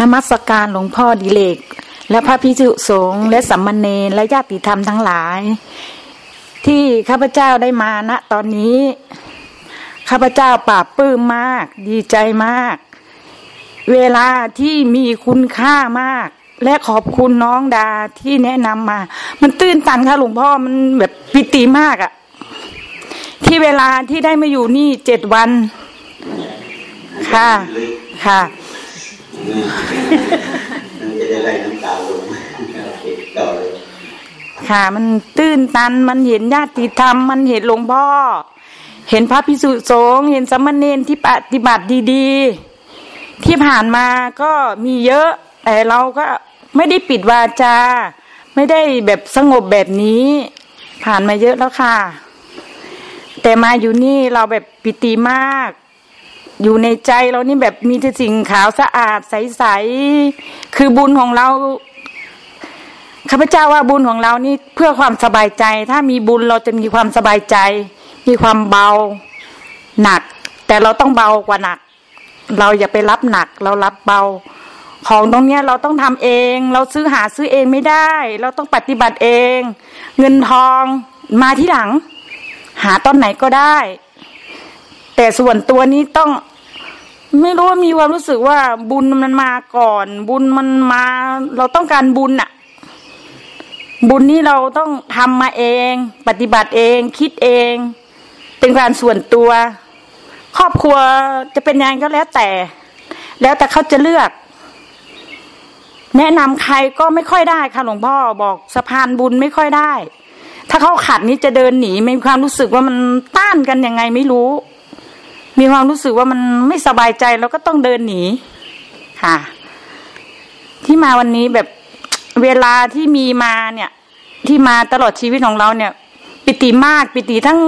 นมัสการหลวงพ่อดิเลก และพระพิจุสงฆ์และสัมมาเนรและญาติธรรมทั้งหลาย ที่ข้าพเจ้าได้มาณตอนนี้ ข้าพเจ้าปราบปื้มมาก ดีใจมาก เวลาที่มีคุณค่ามาก และขอบคุณน้องดาที่แนะนำมา มันตื้นตันค่ะหลวงพ่อมันแบบปิติมากอะที่เวลาที่ได้มาอยู่นี่เจ็ดวัน ค่ะค่ะ จะได้ไล่น้ำตาลงต่อเลยค่ะ มันตื้นตันมันเห็นญาติธรรม มันเห็นหลวงพ่อ เห็นพระพิสุสงฆ์เห็นสามเณรที่ปฏิบัติดีๆ ที่ผ่านมาก็มีเยอะ แต่เราก็ไม่ได้ปิดวาจา ไม่ได้แบบสงบแบบนี้ ผ่านมาเยอะแล้วค่ะ แต่มาอยู่นี่เราแบบปิติมาก อยู่ในใจเรานี่แบบมีแต่สิ่งขาวสะอาดใสๆคือบุญของเราข้าพเจ้าว่าบุญของเรานี่เพื่อความสบายใจ ถ้ามีบุญเราจะมีความสบายใจ มีความเบาหนัก แต่เราต้องเบากว่าหนัก เราอย่าไปรับหนัก เรารับเบา ของตรงเนี้ยเราต้องทำเอง เราซื้อหาซื้อเองไม่ได้ เราต้องปฏิบัติเอง เงินทองมาที่หลัง หาตอนไหนก็ได้ แต่ส่วนตัวนี้ต้องไม่รู้ว่ามีความรู้สึกว่าบุญมันมาก่อน บุญมันมา เราต้องการบุญอะบุญนี้เราต้องทำมาเอง ปฏิบัติเอง คิดเอง เป็นการส่วนตัว ครอบครัวจะเป็นยังไงก็แล้วแต่ แล้วแต่เขาจะเลือก แนะนำใครก็ไม่ค่อยได้ค่ะหลวงพ่อบอกสะพานบุญไม่ค่อยได้ ถ้าเขาขัดนี้จะเดินหนีมีความรู้สึกว่ามันต้านกันยังไงไม่รู้ มีความรู้สึกว่ามันไม่สบายใจเราก็ต้องเดินหนีค่ะ ที่มาวันนี้แบบเวลาที่มีมาเนี่ย ที่มาตลอดชีวิตของเราเนี่ย ปิติมากปิติทั้ง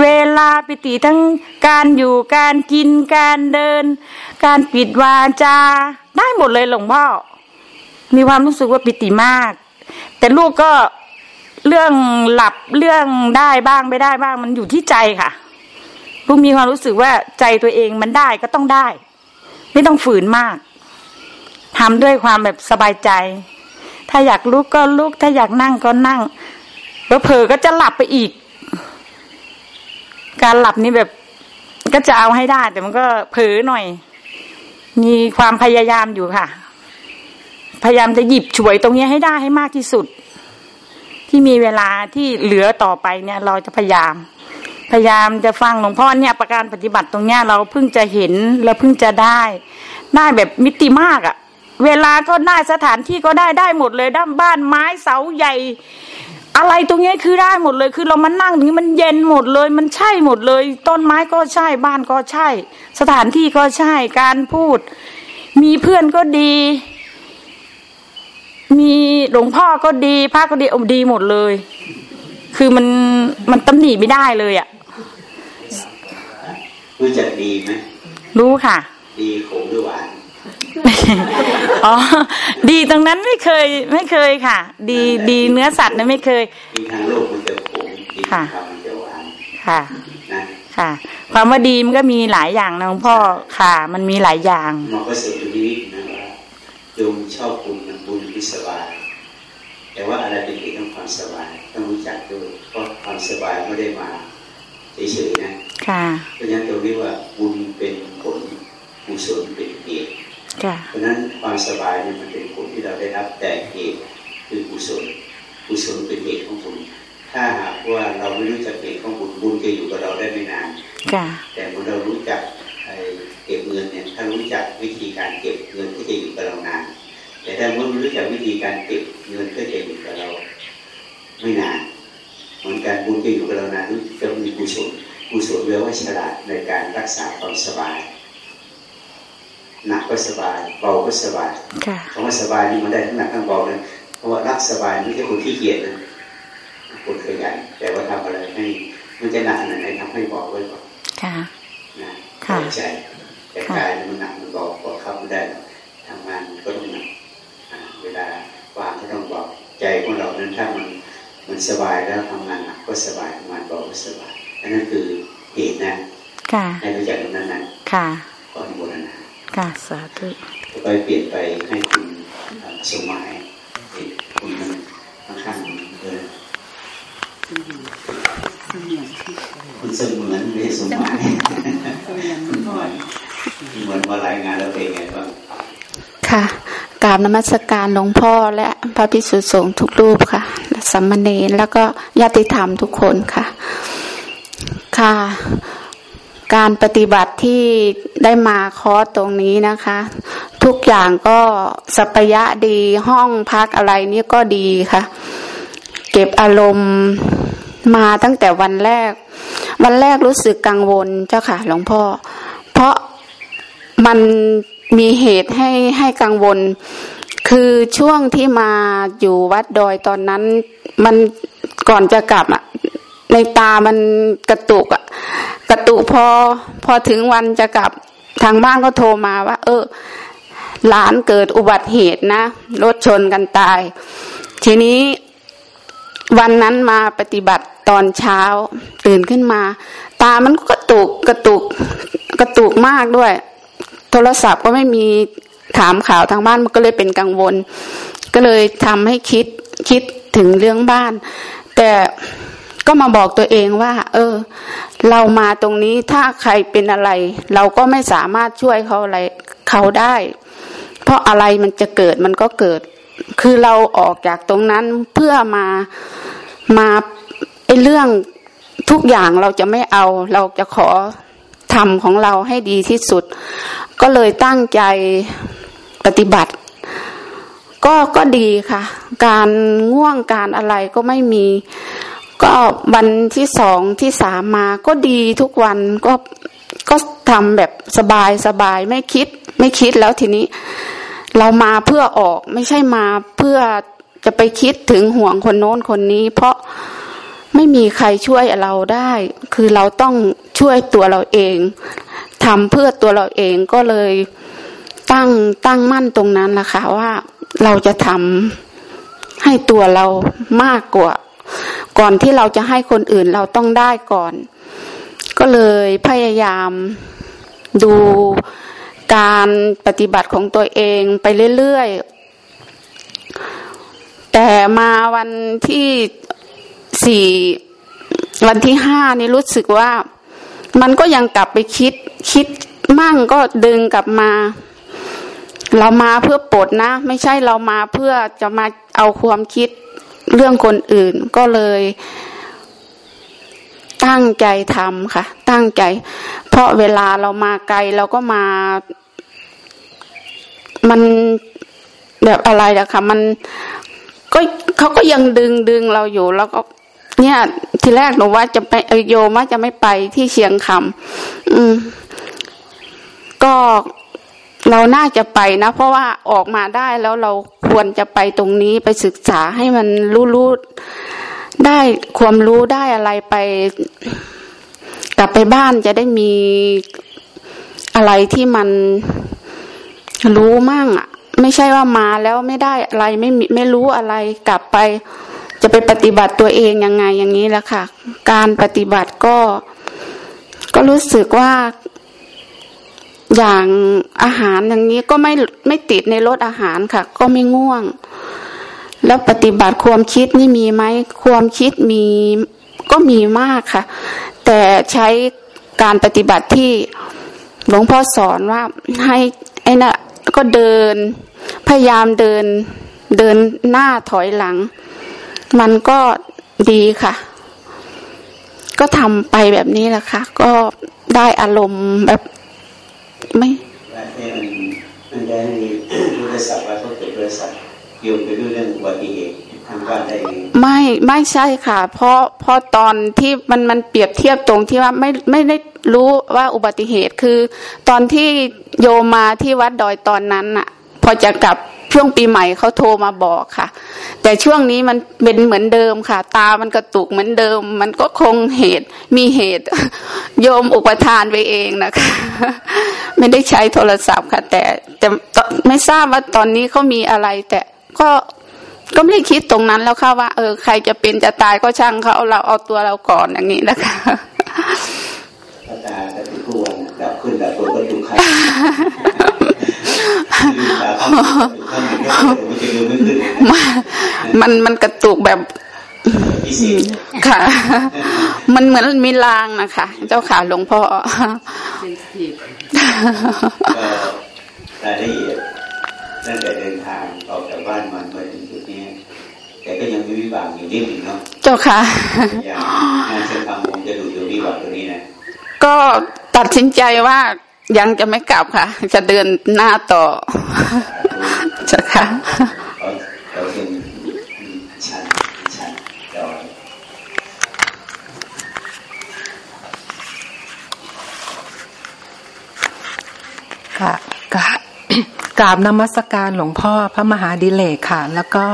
เวลาปิติทั้งการอยู่การกินการเดิน การปิดวาจา ได้หมดเลยหลวงพ่อมีความรู้สึกว่าปิติมาก แต่ลูกก็เรื่องหลับเรื่องได้บ้างไม่ได้บ้างมันอยู่ที่ใจค่ะ ลูกมีความรู้สึกว่าใจตัวเองมันได้ก็ต้องได้ ไม่ต้องฝืนมากทำด้วยความแบบสบายใจ ถ้าอยากลุกก็ลุก ถ้าอยากนั่งก็นั่งแล้วเผลอก็จะหลับไปอีก การหลับนี่แบบก็จะเอาให้ได้ แต่มันก็เผลอหน่อย มีความพยายามอยู่ค่ะ พยายามจะหยิบฉวยตรงนี้ให้ได้ให้มากที่สุด ที่มีเวลาที่เหลือต่อไปเนี่ย เราจะพยายาม พยายามจะฟังหลวงพ่อเนี่ยประการปฏิบัติตรงเนี้ยเราเพิ่งจะเห็นเราเพิ่งจะได้ ได้แบบมิติมากอะ่ะ เวลาก็ได้สถานที่ก็ได้ได้หมดเลยด้านบ้านไม้เสาใหญ่ อะไรตรงนี้คือได้หมดเลย คือเรามานั่งตรงนี้มันเย็นหมดเลย มันใช่หมดเลย ต้นไม้ก็ใช่บ้านก็ใช่ สถานที่ก็ใช่การพูด มีเพื่อนก็ดีมีหลวงพ่อก็ดีพระก็ดีอมดีหมดเลย คือมันมันตำหนิไม่ได้เลยอะ่ะ รู้จักดีไหมรู้ค่ะ ดีขมหรือหวานอ๋อ ดีตรงนั้นไม่เคยไม่เคยค่ะ ดีดีเนื้อสัตว์นะไม่เคยดีทางโลกมันจะขมดีทางธรรมมันจะหวานค่ะนะค่ะ ความว่าดีมันก็มีหลายอย่างนะหลวงพ่อค่ะ มันมีหลายอย่างหมอก็เสริมตรงนี้นิดนะว่าโยมชอบบุญนะบุญคือสบายแต่ว่าอะไรเป็นเหตุของความสบายต้องรู้จักด้วยเพราะความสบายไม่ได้มาเฉยๆนะ ค่ะเพราะฉะนั้นตรงนี้ว่าบุญเป็นผลกุศลเป็นเหตุค่ะเพราะฉะนั้นความสบายเนี่ยมันเป็นผลที่เราได้รับแต่เหตุคือกุศลกุศลเป็นเหตุของบุญถ้าหากว่าเราไม่รู้จักเหตุของบุญบุญจะอยู่กับเราได้ไม่นานค่ะแต่เมื่อเรารู้จักไอ้เก็บเงินเนี่ยถ้ารู้จักวิธีการเก็บเงินก็จะอยู่กับเรานาน แต่ถ้าเมื่อไม่รู้จักวิธีการเก็บเงินก็จะอยู่กับเราไม่นานเหมือนการบุญจะอยู่กับเรานานจะมีกุศล กุศลเรียกว่าฉลาดในการรักษาความสบายหนักก็สบายเบาก็สบายค่ะคำว่าสบายนี่มันได้ทั้งหนักทั้งเบาเลยเพราะว่ารักสบายไม่ใช่คนขี้เกียจนะคนขยันแต่ว่าทำอะไรให้มันจะหนักขนาดไหนทำให้เบาไว้ก่อนค่ะนะค่ะใจแต่กายมันหนักมันเบาพอเข้าไม่ได้ทำงานก็ต้องหนักอ่าเวลาวางก็ต้องเบาใจของเรานั้นถ้ามันมันสบายแล้วทำงานหนักก็สบายทำงานเบาก็สบาย อันนั้นคือเหตุนะค่ะให้รู้จักตรงนั้นนะค่ะขออนุโมทนาค่ะสาธุไปเปลี่ยนไปให้คุณสมัยคุณมันค่อนข้างเออคุณเสมือนไม่สมัยคุณหน่อยเหมือนมารายงานแล้วเป็นไงบ้างค่ะกราบนมัสการหลวงพ่อและพระภิกษุสงฆ์ทุกรูปค่ะสัมมเนรแล้วก็ญาติธรรมทุกคนค่ะ ค่ะ การปฏิบัติที่ได้มาคอร์สตรงนี้นะคะ ทุกอย่างก็สัพยะดีห้องพักอะไรนี่ก็ดีค่ะ เก็บอารมณ์มาตั้งแต่วันแรก วันแรกรู้สึกกังวลเจ้าค่ะหลวงพ่อ เพราะมันมีเหตุให้ให้กังวล คือช่วงที่มาอยู่วัดดอยตอนนั้น มันก่อนจะกลับอะ ในตามันกระตุกอะกระตุกพอพอถึงวันจะกลับทางบ้านก็โทรมาว่า เออ หลานเกิดอุบัติเหตุนะรถชนกันตาย ทีนี้วันนั้นมาปฏิบัติตอนเช้า ตื่นขึ้นมา ตามันก็กระตุกกระตุกกระตุกมากด้วย โทรศัพท์ก็ไม่มีถามข่าวทางบ้านมันก็เลยเป็นกังวล ก็เลยทำให้คิดคิดถึงเรื่องบ้าน แต่ ก็มาบอกตัวเองว่า เออ เรามาตรงนี้ถ้าใครเป็นอะไร เราก็ไม่สามารถช่วยเขาอะไรเขาได้ เพราะอะไรมันจะเกิดมันก็เกิด คือเราออกจากตรงนั้นเพื่อมามาไอเรื่องทุกอย่างเราจะไม่เอา เราจะขอทำของเราให้ดีที่สุด ก็เลยตั้งใจปฏิบัติ ก็ก็ดีค่ะ การง่วงการอะไรก็ไม่มี ก็วันที่สองที่สามมาก็ดีทุกวันก็ก็ทำแบบสบายสบายไม่คิด ไม่คิดแล้วทีนี้ เรามาเพื่อออกไม่ใช่มาเพื่อจะไปคิดถึงห่วงคนโน้นคนนี้ เพราะไม่มีใครช่วยเราได้ คือเราต้องช่วยตัวเราเองทำเพื่อตัวเราเองก็เลยตั้งตั้งมั่นตรงนั้นนะคะว่าเราจะทำให้ตัวเรามากกว่า ก่อนที่เราจะให้คนอื่นเราต้องได้ก่อน ก็เลยพยายามดูการปฏิบัติของตัวเองไปเรื่อยๆ แต่มาวันที่สี่วันที่ห้านี่รู้สึกว่ามันก็ยังกลับไปคิดคิดมั่งก็ดึงกลับมา เรามาเพื่อปลดนะ ไม่ใช่เรามาเพื่อจะมาเอาความคิด เรื่องคนอื่นก็เลยตั้งใจทำค่ะ ตั้งใจ เพราะเวลาเรามาไกลเราก็มา มันแบบอะไรอะคะมันก็เขาก็ยังดึงดึงเราอยู่แล้วก็ เนี่ย ทีแรกหนูว่าจะไปโยมว่าจะไม่ไปที่เชียงคำอืม ก็ เราน่าจะไปนะ เพราะว่าออกมาได้แล้วเราควรจะไปตรงนี้ไปศึกษาให้มันรู้รู้ได้ความรู้ได้อะไรไป กลับไปบ้านจะได้มีอะไรที่มันรู้มั่งอะ ไม่ใช่ว่ามาแล้วไม่ได้อะไรไม่ไม่รู้อะไรกลับไป จะไปปฏิบัติตัวเองยังไงอย่างนี้แหละค่ะ การปฏิบัติก็ ก็รู้สึกว่า อย่างอาหารอย่างนี้ก็ไม่ไม่ติดในรสอาหารค่ะ ก็ไม่ง่วง แล้วปฏิบัติความคิดนี่มีไหมความคิดมีก็มีมากค่ะ แต่ใช้การปฏิบัติที่หลวงพ่อสอนว่าให้ไอ้นะ่ะก็เดิน พยายามเดินเดินหน้าถอยหลัง มันก็ดีค่ะ ก็ทำไปแบบนี้แหละค่ะ ก็ได้อารมณ์แบบ ไม่มันได้รู้ได้สับว่าเขาเกิดบริษัทโยงไปด้วยเรื่องอุบัติเหตุทางบ้านได้ไม่ไม่ใช่ค่ะ เพราะเพราะตอนที่มันมันเปรียบเทียบตรงที่ว่าไม่ไม่ได้รู้ว่าอุบัติเหตุคือ ตอนที่โยมาที่วัดดอยตอนนั้นอะพอจะกลับ ช่วงปีใหม่เขาโทรมาบอกค่ะ แต่ช่วงนี้มันเป็นเหมือนเดิมค่ะ ตามันกระตุกเหมือนเดิม มันก็คงเหตุมีเหตุ โยมอุปทานไปเองนะคะ ไม่ได้ใช้โทรศัพท์ค่ะ แต่แต่ไม่ทราบว่าตอนนี้เขามีอะไร แต่ก็ก็ไม่ได้คิดตรงนั้นแล้วค่ะว่า เออ ใครจะเป็นจะตายก็ช่างเขาเราเอาตัวเราก่อนอย่างนี้นะคะตาจะเป็นผู้วันดับขึ้นดับตัวก็ถูกใคร มันมันกระตุกแบบค่ะ มันเหมือนมีลางนะคะ เจ้าขาหลวงพ่อรายละเอียดตั้งแต่เดินทางออกจากบ้านมันมาถึงจุดนี้แต่ก็ยังมีวิบากอยู่นิดหนึ่งเนาะเจ้าค่ะงานเส้นทางคงจะดูอยู่วิบากตัวนี้นะก็ตัดสินใจว่า ยังจะไม่กลับค่ะ จะเดินหน้าต่อจ้าค่ะค่ะกราบกราบนมัสการหลวงพ่อพระมหาดิเลกค่ะ แล้วก็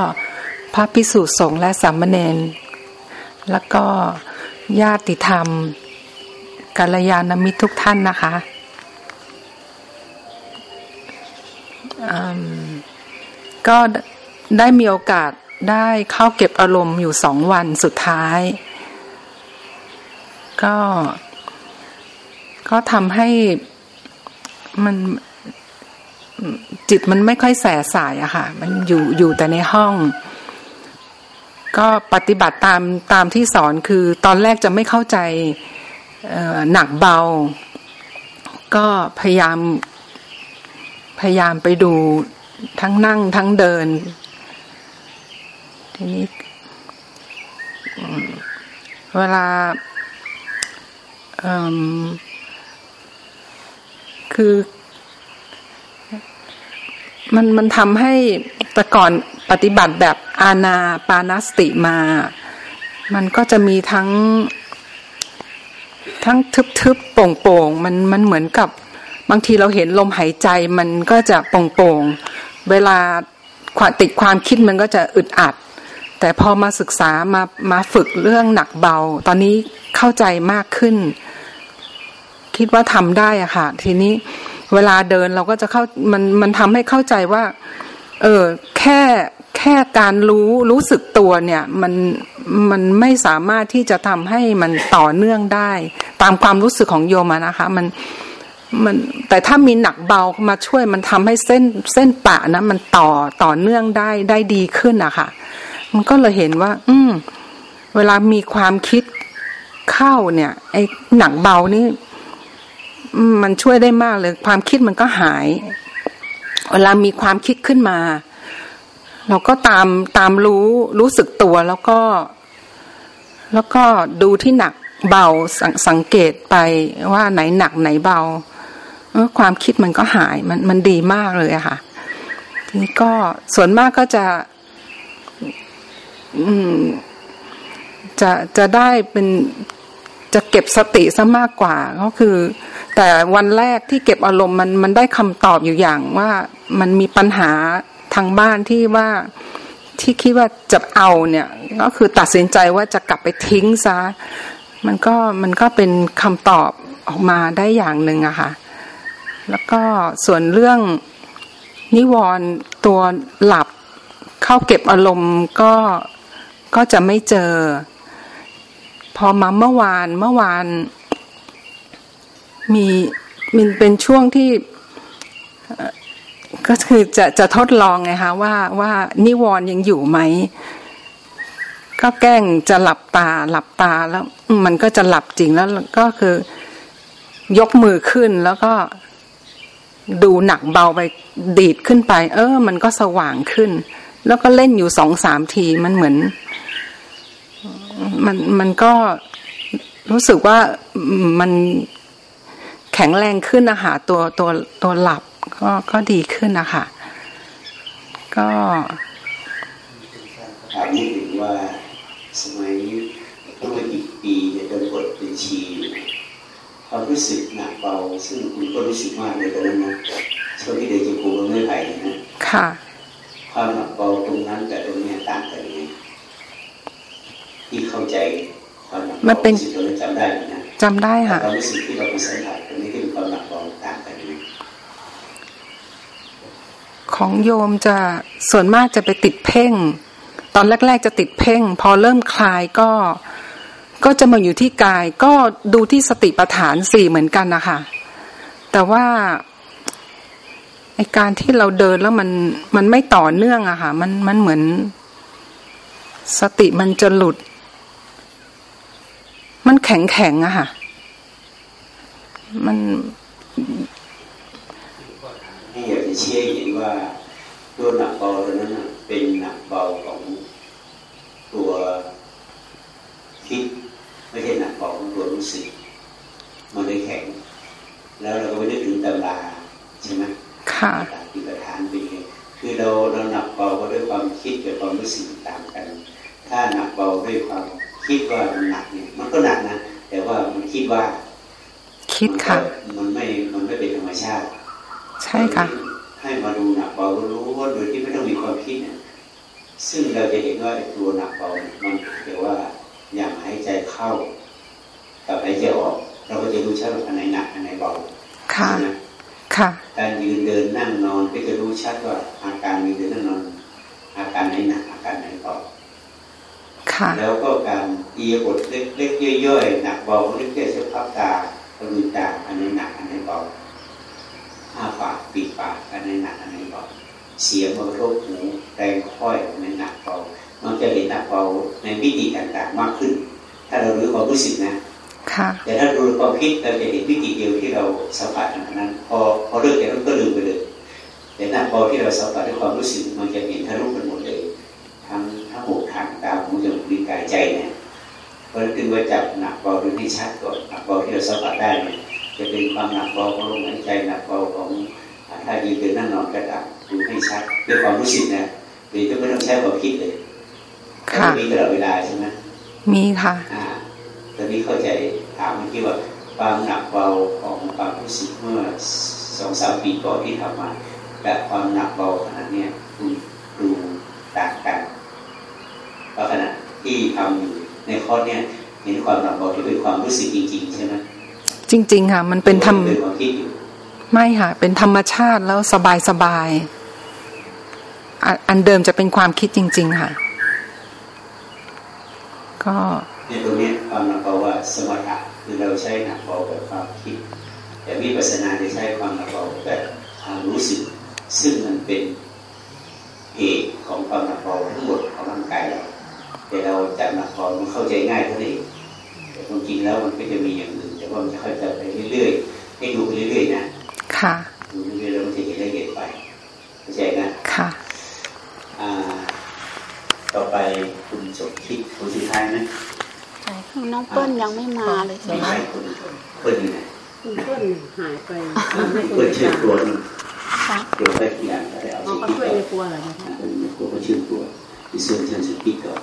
พระพิสุสงฆ์และสามเณรแล้วก็ญาติธรรมกัลยาณมิตรทุกท่านนะคะ ก็ได้มีโอกาสได้เข้าเก็บอารมณ์อยู่สองวันสุดท้าย ก็ ก็ทำให้มันจิตมันไม่ค่อยแสสายอะค่ะ มันอยู่อยู่แต่ในห้อง ก็ปฏิบัติตามตามที่สอนคือตอนแรกจะไม่เข้าใจหนักเบา ก็พยายามพยายามไปดู ทั้งนั่งทั้งเดิน ทีนี้ เวลาคือมันมันทำให้แต่ก่อนปฏิบัติแบบอาณาปานาสติมา มันก็จะมีทั้ง ทั้งทึบๆโป่งๆมันมันเหมือนกับบางทีเราเห็นลมหายใจมันก็จะโป่งๆ เวลาติดความคิดมันก็จะอึดอัด แต่พอมาศึกษามามาฝึกเรื่องหนักเบา ตอนนี้เข้าใจมากขึ้น คิดว่าทำได้อะค่ะ ทีนี้เวลาเดินเราก็จะเข้ามันมันทำให้เข้าใจว่า เออแค่แค่การรู้รู้สึกตัวเนี่ย มันมันไม่สามารถที่จะทำให้มันต่อเนื่องได้ ตามความรู้สึกของโยมนะคะ มัน มันแต่ถ้ามีหนักเบามาช่วยมันทำให้เส้นเส้นปะนะมันต่อต่อเนื่องได้ได้ดีขึ้นอะค่ะ มันก็เลยเห็นว่า อืม เวลามีความคิดเข้าเนี่ย ไอ้หนักเบานี่มันช่วยได้มากเลย ความคิดมันก็หาย เวลามีความคิดขึ้นมา เราก็ตามตามรู้รู้สึกตัวแล้วก็ แล้วก็ดูที่หนักเบาสสังเกตไปว่าไหนหนักไหนเบา ความคิดมันก็หายมันมันดีมากเลยอะค่ะ ทีนี้ก็ส่วนมากก็จะ อืม จะจะได้เป็นจะเก็บสติซะมากกว่า ก็คือ แต่วันแรกที่เก็บอารมณ์มันมันได้คำตอบอยู่อย่างว่ามันมีปัญหาทางบ้านที่ว่าที่คิดว่าจะเอาเนี่ย ก็คือตัดสินใจว่าจะกลับไปทิ้งซะมันก็มันก็เป็นคำตอบออกมาได้อย่างหนึ่งอะค่ะ แล้วก็ส่วนเรื่องนิวรณ์ตัวหลับเข้าเก็บอารมณ์ก็ก็จะไม่เจอ พอมาเมื่อวานเมื่อวาน มีมันเป็นช่วงที่ก็คือจะจะทดลองไงคะว่าว่านิวรณ์ยังอยู่ไหม ก็แกล้งจะหลับตาหลับตาแล้ว มันก็จะหลับจริงแล้วก็คือยกมือขึ้นแล้วก็ ดูหนักเบาไปดีดขึ้นไป เออ มันก็สว่างขึ้น แล้วก็เล่นอยู่สองสามทีมันเหมือน มันมันก็รู้สึกว่ามันแข็งแรงขึ้นนะคะตัวตัวตัวหลับก็ก็ดีขึ้นนะคะก็ถามนิดนึงว่าสมัยเมื่อกี่ปีเนี่ยโดนกดเป็นชี ความรู้สึกหนักเบาซึ่งคุณก็รู้สึกมากเลยตอนนั้นนะช่วงที่เด็กจะปูมันไม่ไหวนะค่ะ ความหนักเบาตรงนั้นกับตรงนี้ต่างกันยังไงที่เข้าใจความหนักเบาสิ่งที่เราจำได้นะจำได้ค่ะความรู้สึกที่เราไปสัมผัสตรงนี้คือความหนักเบาต่างกันไหมของโยมจะส่วนมากจะไปติดเพ่ง ตอนแรก ๆ จะติดเพ่ง พอเริ่มคลายก็ ก็จะมาอยู่ที่กายก็ดูที่สติปัฏฐานสี่เหมือนกันนะคะแต่ว่าไอการที่เราเดินแล้วมันมันไม่ต่อเนื่องอะค่ะ มันมันเหมือน สติมันจะหลุด มันแข็งแข็งอะค่ะ มันให้อยากจะเชื่อเห็นว่าตัวหนักเบาตัวนั้นเป็นหนักเบาของตัวคิด ไม่ใช่หนักเบาของตัวรู้สึกมันเลยแข็ง แล้วเราก็ไปนึกถึงตำราใช่ไหมค่ะที่ประธานเป็นไงคือเราเราหนักเบาก็ด้วยความคิดกับความรู้สึกต่างกัน ถ้าหนักเบาด้วยความคิดว่ามันหนักเนี่ยมันก็หนักนะ แต่ว่ามันคิดว่า คิดค่ะ มันไม่ มันไม่เป็นธรรมชาติ ใช่ค่ะ ให้มาดูหนักเบารู้ว่าโดยที่ไม่ต้องมีความคิดเนี่ยซึ่งเราจะเห็นว่าตัวหนักเบามันเรียกว่า อย่างหายใจเข้า กับหายใจออก เราก็จะรู้ชัดว่าอันไหนหนักอันไหนเบาค่ะค่ะการยืนเดินนั่งนอนก็จะรู้ชัดว่าอาการยืนเดินนั่งนอนอาการไหนหนักอาการไหนเบาแล้วก็การเอียบทเล็กๆย่อยๆหนักเบาเล็กๆจะพับตาลืมตาอันไหนหนักอันไหนเบาอ้าปากปิดปากอันไหนหนักอันไหนเบาเสียงมากระทบหูแรงค่อยอันไหนหนักเบา มันจะเห็นหนักเบาในวิธีต่างๆมากขึ้น ถ้าเรารู้ความรู้สึกนะแต่ถ้าดูความคิดเราจะเห็นวิธีเดียวที่เราสัมผัสอันนั้น พอพอเลิกจากนั้นก็ลืมไปเลยแต่หน้าพอที่เราสัมผัสด้วยความรู้สึกมันจะเห็นทะลุไปหมดเลยทั้งทั้งหกทางตาหูจมูกลิ้นกายใจเนี่ยเพราะนั้นจึงว่าจับหนักเบาดูให้ชัดก่อนหนักเบาที่เราสัมผัสได้เนี่ยจะเป็นความหนักเบาของลมหายใจหนักเบาของถ้ายืนเดินนั่งนอนกระดับดูให้ชัดด้วยความรู้สึกนะหรือจะไม่ต้องใช้ความคิดเลย มีตลอดเวลาใช่ไหมมีค่ะตอนนี้เข้าใจถามเมื่อกี้ว่าความหนักเบาของความรู้สึกเมื่อสองสามปีก่อนที่ทำมาและความหนักเบาขนาดนี้ดูดูต่างกันเพราะขณะที่ทำอยู่ในข้อเนี้ยเห็นความหนักเบาที่เป็นความรู้สึกจริงๆใช่ไหมจริง ๆ ค่ะ มันเป็นธรรมไม่ค่ะ เป็นธรรมชาติแล้วสบายสบายอันเดิมจะเป็นความคิดจริง ๆ ค่ะ ก็ในตรงนี้ความหนักเบาว่าสมถะคือเราใช้หนักเบาแบบความคิด แต่วิปัสสนาจะใช้ความหนักเบาแบบความรู้สึก ซึ่งมันเป็นเหตุของความหนักเบาทั้งหมดของร่างกายเราแต่เราจับหนักเบามันเข้าใจง่ายเท่านั้นเองแต่ความจริงแล้วมันก็จะมีอย่างอื่นแต่ว่ามันจะค่อยๆไปเรื่อยๆให้ดูไปเรื่อยๆนะค่ะดูเรื่อยๆแล้วมันจะเห็นละเอียดไปเข้าใจนะค่ะ ต่อไปคุณสมคิดคนสุดท้ายไหมน้องเปิ้ลยังไม่มาเลยใช่ไหมเปิ้ลอยู่ไหนเปิ้ลหายไปเปิ้ลชื่อตัวนึงเดี๋ยวไปทีหลังก็ได้เอาสิ่งที่ต่อตัวอะไรนะตัวก็ชื่อตัวที่ส่วนเชิญสุกิต่อ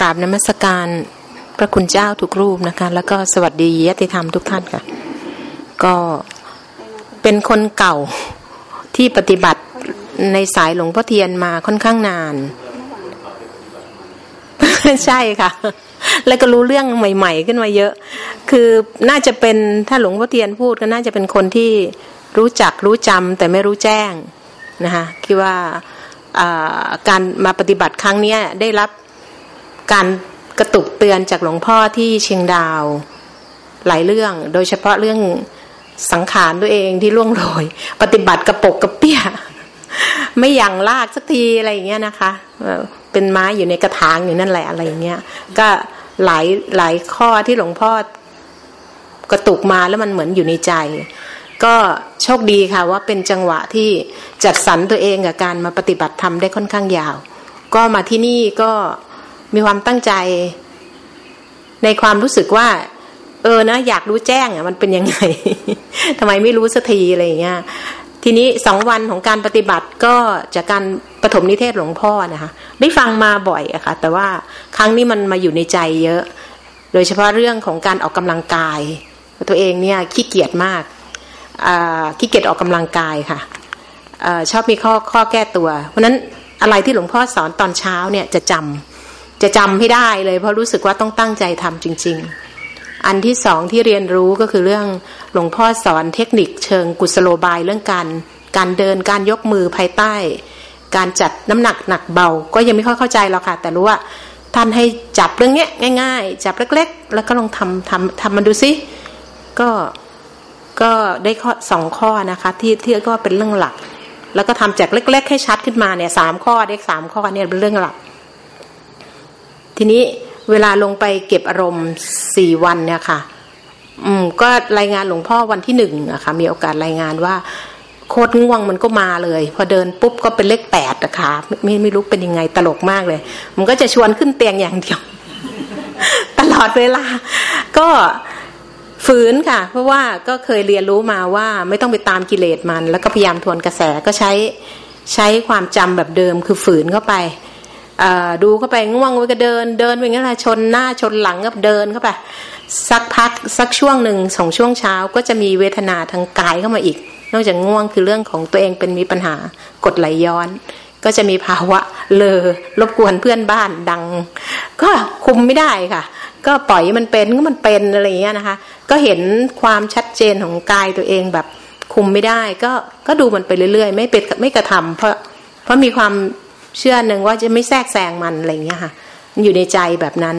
กราบนมัสการพระคุณเจ้าทุกรูปนะคะ แล้วก็สวัสดียติธรรมทุกท่านค่ะ ก็เป็นคนเก่าที่ปฏิบัติในสายหลวงพ่อเทียนมาค่อนข้างนาน ใช่ค่ะ แล้วก็รู้เรื่องใหม่ ๆ ขึ้นมาเยอะ คือน่าจะเป็นถ้าหลวงพ่อเทียนพูดก็น่าจะเป็นคนที่รู้จักรู้จำแต่ไม่รู้แจ้งนะคะคิดว่าการมาปฏิบัติครั้งนี้ได้รับการกระตุกเตือนจากหลวงพ่อที่เชียงดาวหลายเรื่อง โดยเฉพาะเรื่องสังขารตัวเองที่ล่วงโรย ปฏิบัติกระปกกระเปี้ย ไม่อย่างลากสักทีอะไรอย่างเงี้ยนะคะ เป็นไม้อยู่ในกระถางอยู่นั่นแหละอะไรอย่างเงี้ยก็หลายหลายข้อที่หลวงพ่อกระตุกมาแล้วมันเหมือนอยู่ในใจ ก็โชคดีค่ะว่าเป็นจังหวะที่จัดสรรตัวเองกับการมาปฏิบัติธรรมได้ค่อนข้างยาว ก็มาที่นี่ก็มีความตั้งใจ ในความรู้สึกว่า เออนะอยากรู้แจ้งอะมันเป็นยังไงทำไมไม่รู้สักทีอะไรอย่างเงี้ย ทีนี้สองวันของการปฏิบัติก็จากการปฐมนิเทศหลวงพ่อนะคะ ได้ฟังมาบ่อยอะคะ่ะ แต่ว่าครั้งนี้มันมาอยู่ในใจเยอะ โดยเฉพาะเรื่องของการออกกำลังกาย ตัวเองเนี่ยขี้เกียจมากขี้เกียจออกกำลังกายค่ะอชอบมีข้อข้อแก้ตัว เพราะนั้นอะไรที่หลวงพ่อสอนตอนเช้าเนี่ยจะจำจะจำให้ได้เลยเพราะรู้สึกว่าต้องตั้งใจทำจริง ๆ อันที่สองที่เรียนรู้ก็คือเรื่องหลวงพ่อสอนเทคนิคเชิงกุศโลบายเรื่องการการเดินการยกมือภายใต้ การจัดน้ำหนักหนักเบา ก็ยังไม่ค่อยเข้าใจหรอกค่ะ แต่รู้ว่าท่านให้จับเรื่องเนี้ยง่าย ๆ จับเล็ก ๆ แล้วก็ลองทำทำทำมันดูซิก็ก็ได้ข้อสองข้อนะคะ ที่ที่ก็เป็นเรื่องหลัก แล้วก็ทำจากเล็ก ๆ ให้ชัดขึ้นมาเนี่ยสามข้อเด็กสามข้อเนี่ยเป็นเรื่องหลัก ทีนี้ เวลาลงไปเก็บอารมณ์สี่วันเนี่ยค่ะ อืม ก็รายงานหลวงพ่อวันที่หนึ่งอะค่ะ มีโอกาสรายงานว่า โคตรง่วงมันก็มาเลย พอเดินปุ๊บก็เป็นเลขแปดอะค่ะไม่ไม่รู้เป็นยังไงตลกมากเลย มันก็จะชวนขึ้นเตียงอย่างเดียว ตลอดเวลา ก็ฝืนค่ะ เพราะว่าก็เคยเรียนรู้มาว่าไม่ต้องไปตามกิเลสมัน แล้วก็พยายามทวนกระแสก็ใช้ใช้ความจำแบบเดิมคือฝืนเข้าไป ดูเข้าไปง่วงไปก็เดิน เดินไปงั้นแหละชนหน้าชนหลังก็เดินเข้าไปสักพักสักช่วงหนึ่งสองช่วงเช้าก็จะมีเวทนาทางกายเข้ามาอีก นอกจากง่วงคือเรื่องของตัวเองเป็นมีปัญหากดไหลย้อน ก็จะมีภาวะเลอรบกวนเพื่อนบ้านดัง ก็คุมไม่ได้ค่ะ ก็ปล่อยมันเป็นก็มันเป็นอะไรอย่างเงี้ยนะคะ ก็เห็นความชัดเจนของกายตัวเองแบบคุมไม่ได้ ก็ก็ดูมันไปเรื่อยๆ ไม่เป็นไม่กระทำเพราะเพราะมีความ เชื่อหนึ่งว่าจะไม่แทรกแซงมันอะไรอย่างเงี้ยค่ะ มันอยู่ในใจแบบนั้น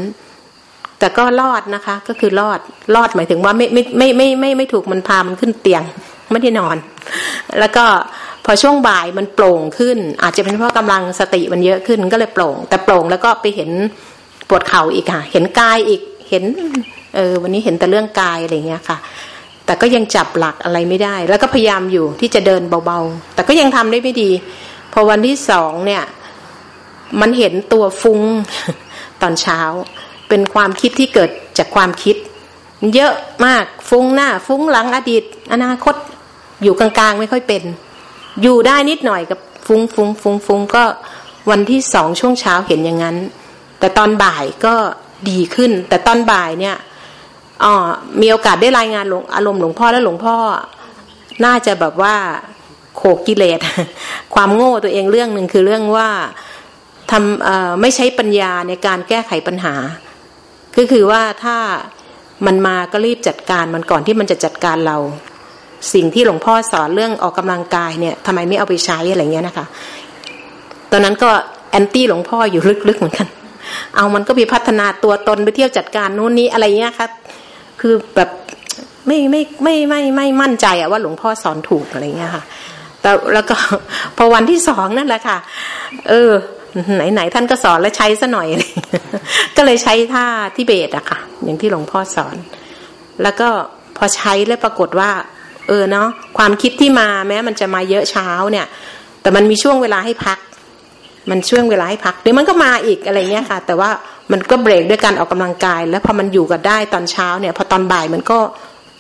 แต่ก็รอดนะคะ ก็คือรอดรอดหมายถึงว่าไม่ไม่ไม่ไม่ไม่ไม่ถูกมันพามันขึ้นเตียงไม่ได้นอน แล้วก็พอช่วงบ่ายมันโปร่งขึ้น อาจจะเป็นเพราะกำลังสติมันเยอะขึ้นก็เลยโปร่ง แต่โปร่งแล้วก็ไปเห็นปวดเข่าอีกค่ะ เห็นกายอีกเห็น เออ วันนี้เห็นแต่เรื่องกายอะไรเงี้ยค่ะ แต่ก็ยังจับหลักอะไรไม่ได้ แล้วก็พยายามอยู่ที่จะเดินเบาๆ แต่ก็ยังทำได้ไม่ดี พอวันที่สองเนี่ย มันเห็นตัวฟุ้งตอนเช้า เป็นความคิดที่เกิดจากความคิด เยอะมากฟุ้งหน้า ฟุ้งหลังอดีต อนาคตอยู่กลางๆไม่ค่อยเป็น อยู่ได้นิดหน่อยกับฟุ้งฟุ้งฟุ้งฟุ้งก็วันที่สองช่วงเช้าเห็นอย่างนั้น แต่ตอนบ่ายก็ดีขึ้น แต่ตอนบ่ายเนี่ยอ๋อมีโอกาสได้รายงานหลวงอารมณ์หลวงพ่อแล้วหลวงพ่อ น่าจะแบบว่าโขกกิเลสความโง่ตัวเองเรื่องหนึ่งคือเรื่องว่า ทำไม่ใช้ปัญญาในการแก้ไขปัญหา ก็คือว่าถ้ามันมาก็รีบจัดการมันก่อนที่มันจะจัดการเรา สิ่งที่หลวงพ่อสอนเรื่องออกกำลังกายเนี่ยทำไมไม่เอาไปใช้อะไรเงี้ยนะคะ ตอนนั้นก็แอนตี้หลวงพ่ออยู่ลึกๆเหมือนกัน เอามันก็มีพัฒนาตัวตนไปเที่ยวจัดการนู้นนี้อะไรเงี้ยครับคือแบบไม่ไม่ไม่ไม่ไม่มั่นใจอะว่าหลวงพ่อสอนถูกอะไรเงี้ยค่ะแต่แล้วก็พอวันที่สองนั่นแหละค่ะ เออ ไหนๆท่านก็สอนแล้วใช้ซะหน่อยเลยก็เลยใช้ท่าที่เบตอะค่ะ อย่างที่หลวงพ่อสอน แล้วก็พอใช้แล้วปรากฏว่า เออเนาะความคิดที่มาแม้มันจะมาเยอะเช้าเนี่ย แต่มันมีช่วงเวลาให้พัก มันช่วงเวลาให้พักเดี๋ยวมันก็มาอีกอะไรเงี้ยค่ะ แต่ว่ามันก็เบรกด้วยการออกกำลังกาย แล้วพอมันอยู่กันได้ตอนเช้าเนี่ย พอตอนบ่ายมันก็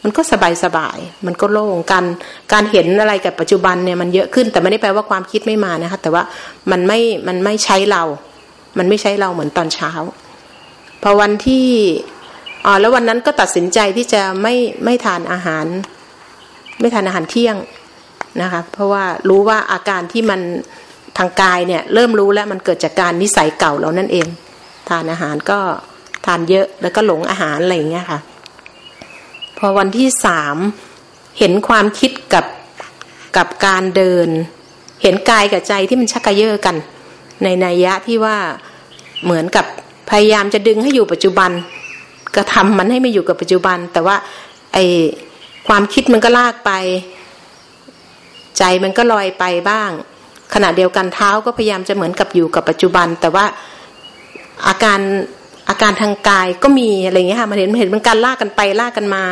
มันก็สบายสบาย มันก็โล่งการการเห็นอะไรกับปัจจุบันเนี่ยมันเยอะขึ้น แต่ไม่ได้แปลว่าความคิดไม่มานะคะแต่ว่ามันไม่มันไม่ใช้เรา มันไม่ใช้เราเหมือนตอนเช้า พอวันที่อ๋อแล้ววันนั้นก็ตัดสินใจที่จะไม่ไม่ทานอาหาร ไม่ทานอาหารเที่ยงนะคะ เพราะว่ารู้ว่าอาการที่มันทางกายเนี่ยเริ่มรู้แล้วมันเกิดจากการนิสัยเก่าเรานั่นเอง ทานอาหารก็ทานเยอะแล้วก็หลงอาหารอะไรอย่างเงี้ยค่ะ อวันที่สามเห็นความคิดกับกับการเดิน เห็นกายกับใจที่มันชักกระเยาะกัน ในนัยยะที่ว่าเหมือนกับพยายามจะดึงให้อยู่ปัจจุบันกระทำมันให้ไม่อยู่กับปัจจุบัน แต่ว่าไอความคิดมันก็ลากไป ใจมันก็ลอยไปบ้าง ขณะเดียวกันเท้าก็พยายามจะเหมือนกับอยู่กับปัจจุบัน แต่ว่าอาการ อาการทางกายก็มีอะไรเงี้ยค่ะมันเห็นมันเห็นมันการลากกันไปลากกันมา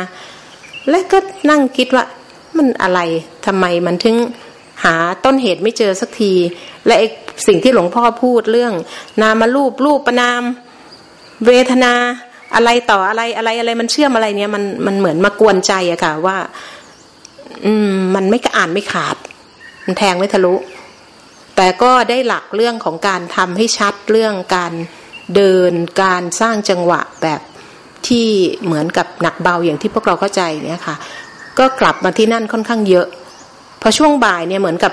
แล้วก็นั่งคิดว่ามันอะไรทำไมมันถึงหาต้นเหตุไม่เจอสักที และไอสิ่งที่หลวงพ่อพูดเรื่อง นามารูปรูปประนาม เวทนาอะไรต่ออะไรอะไรอะไรมันเชื่อมอะไรเนี่ยมันมันเหมือนมากวนใจอะค่ะว่า อืม มันไม่กระอ่านไม่ขาด มันแทงไม่ทะลุ แต่ก็ได้หลักเรื่องของการทำให้ชัดเรื่องการ เดินการสร้างจังหวะแบบที่เหมือนกับหนักเบาอย่างที่พวกเราเข้าใจเนี่ยค่ะ ก็กลับมาที่นั่นค่อนข้างเยอะพอช่วงบ่ายเนี่ยเหมือนกับ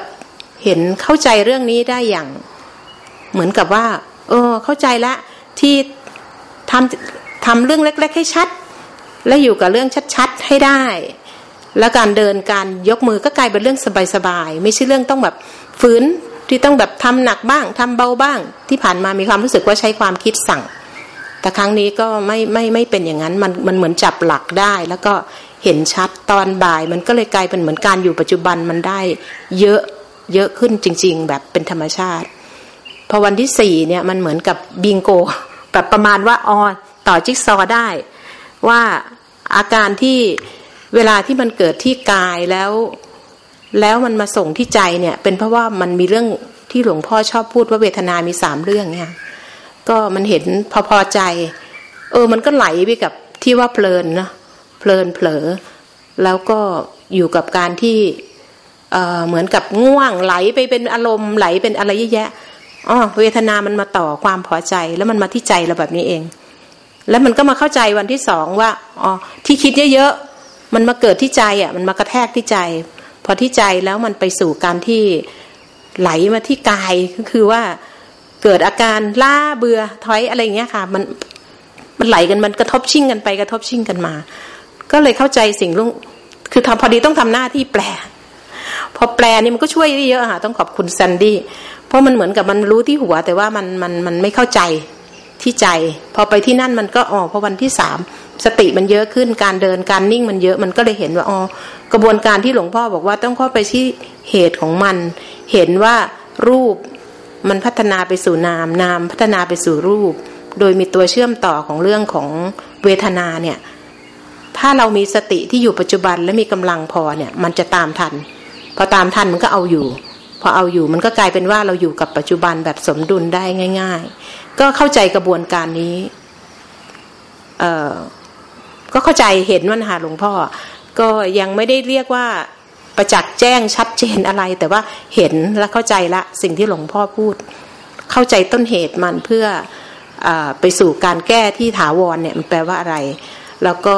เห็นเข้าใจเรื่องนี้ได้อย่าง เหมือนกับว่า เออ เข้าใจละที่ทำทำเรื่องเล็ก ๆ ให้ชัด และอยู่กับเรื่องชัด ๆ ให้ได้ แล้วการเดินการยกมือก็กลายเป็นเรื่องสบายๆไม่ใช่เรื่องต้องแบบฝืน ที่ต้องแบบทำหนักบ้างทำเบาบ้าง ที่ผ่านมามีความรู้สึกว่าใช้ความคิดสั่ง แต่ครั้งนี้ก็ไม่ไม่ไม่เป็นอย่างนั้นมันมันเหมือนจับหลักได้ แล้วก็เห็นชัดตอนบ่าย มันก็เลยกลายเป็นเหมือนการอยู่ปัจจุบันมันได้ เยอะเยอะขึ้นจริง ๆ แบบเป็นธรรมชาติพอวันที่สี่เนี่ยมันเหมือนกับบิงโกแบบประมาณว่าอ๋อต่อจิ๊กซอได้ ว่าอาการที่เวลาที่มันเกิดที่กายแล้ว แล้วมันมาส่งที่ใจเนี่ย เป็นเพราะว่ามันมีเรื่องที่หลวงพ่อชอบพูดว่าเวทนามีสามเรื่องเนี่ย ก็มันเห็นพอพอใจ เออ มันก็ไหลไปกับที่ว่าเพลินนะเพลินเผลอ แล้วก็อยู่กับการที่เอ่อเหมือนกับง่วงไหลไปเป็นอารมณ์ไหลเป็นอะไรเยอะแยะอ๋อเวทนามันมาต่อความพอใจ แล้วมันมาที่ใจเราแบบนี้เอง แล้วมันก็มาเข้าใจวันที่สองว่าอ๋อที่คิดเยอะๆมันมาเกิดที่ใจอะ มันมากระแทกที่ใจ อที่ใจแล้วมันไปสู่การที่ไหลมาที่กายก็คือว่าเกิดอาการล่าเบื่อถอยอะไรอย่างเงี้ยค่ะ มันมันไหลกันมันกระทบชิ่งกันไปกระทบชิ่งกันมา ก็เลยเข้าใจสิ่งลุงคือทำพอดีต้องทำหน้าที่แปล พอแปลนี่มันก็ช่วยได้เยอะค่ะต้องขอบคุณแซนดี้เพราะมันเหมือนกับมันรู้ที่หัว แต่ว่ามันมันมันไม่เข้าใจ ที่ใจ พอไปที่นั่นมันก็อ๋อพอวันที่สามสติมันเยอะขึ้นการเดินการนิ่งมันเยอะมันก็เลยเห็นว่าอ๋อกระบวนการที่หลวงพ่อบอกว่าต้องเข้าไปที่เหตุของมัน เห็นว่ารูปมันพัฒนาไปสู่นามนามพัฒนาไปสู่รูป โดยมีตัวเชื่อมต่อของเรื่องของเวทนาเนี่ยถ้าเรามีสติที่อยู่ปัจจุบันและมีกำลังพอเนี่ยมันจะตามทัน พอตามทันมันก็เอาอยู่ พอเอาอยู่มันก็กลายเป็นว่าเราอยู่กับปัจจุบันแบบสมดุลได้ง่าย ๆ ก็เข้าใจกระบวนการนี้ เอ่อก็เข้าใจเห็นว่าหาหลวงพ่อ ก็ยังไม่ได้เรียกว่าประจักษ์แจ้งชัดเจนอะไร แต่ว่าเห็นและเข้าใจละ สิ่งที่หลวงพ่อพูด เข้าใจต้นเหตุมันเพื่ออไปสู่การแก้ที่ถาวรเนี่ยมันแปลว่าอะไร แล้วก็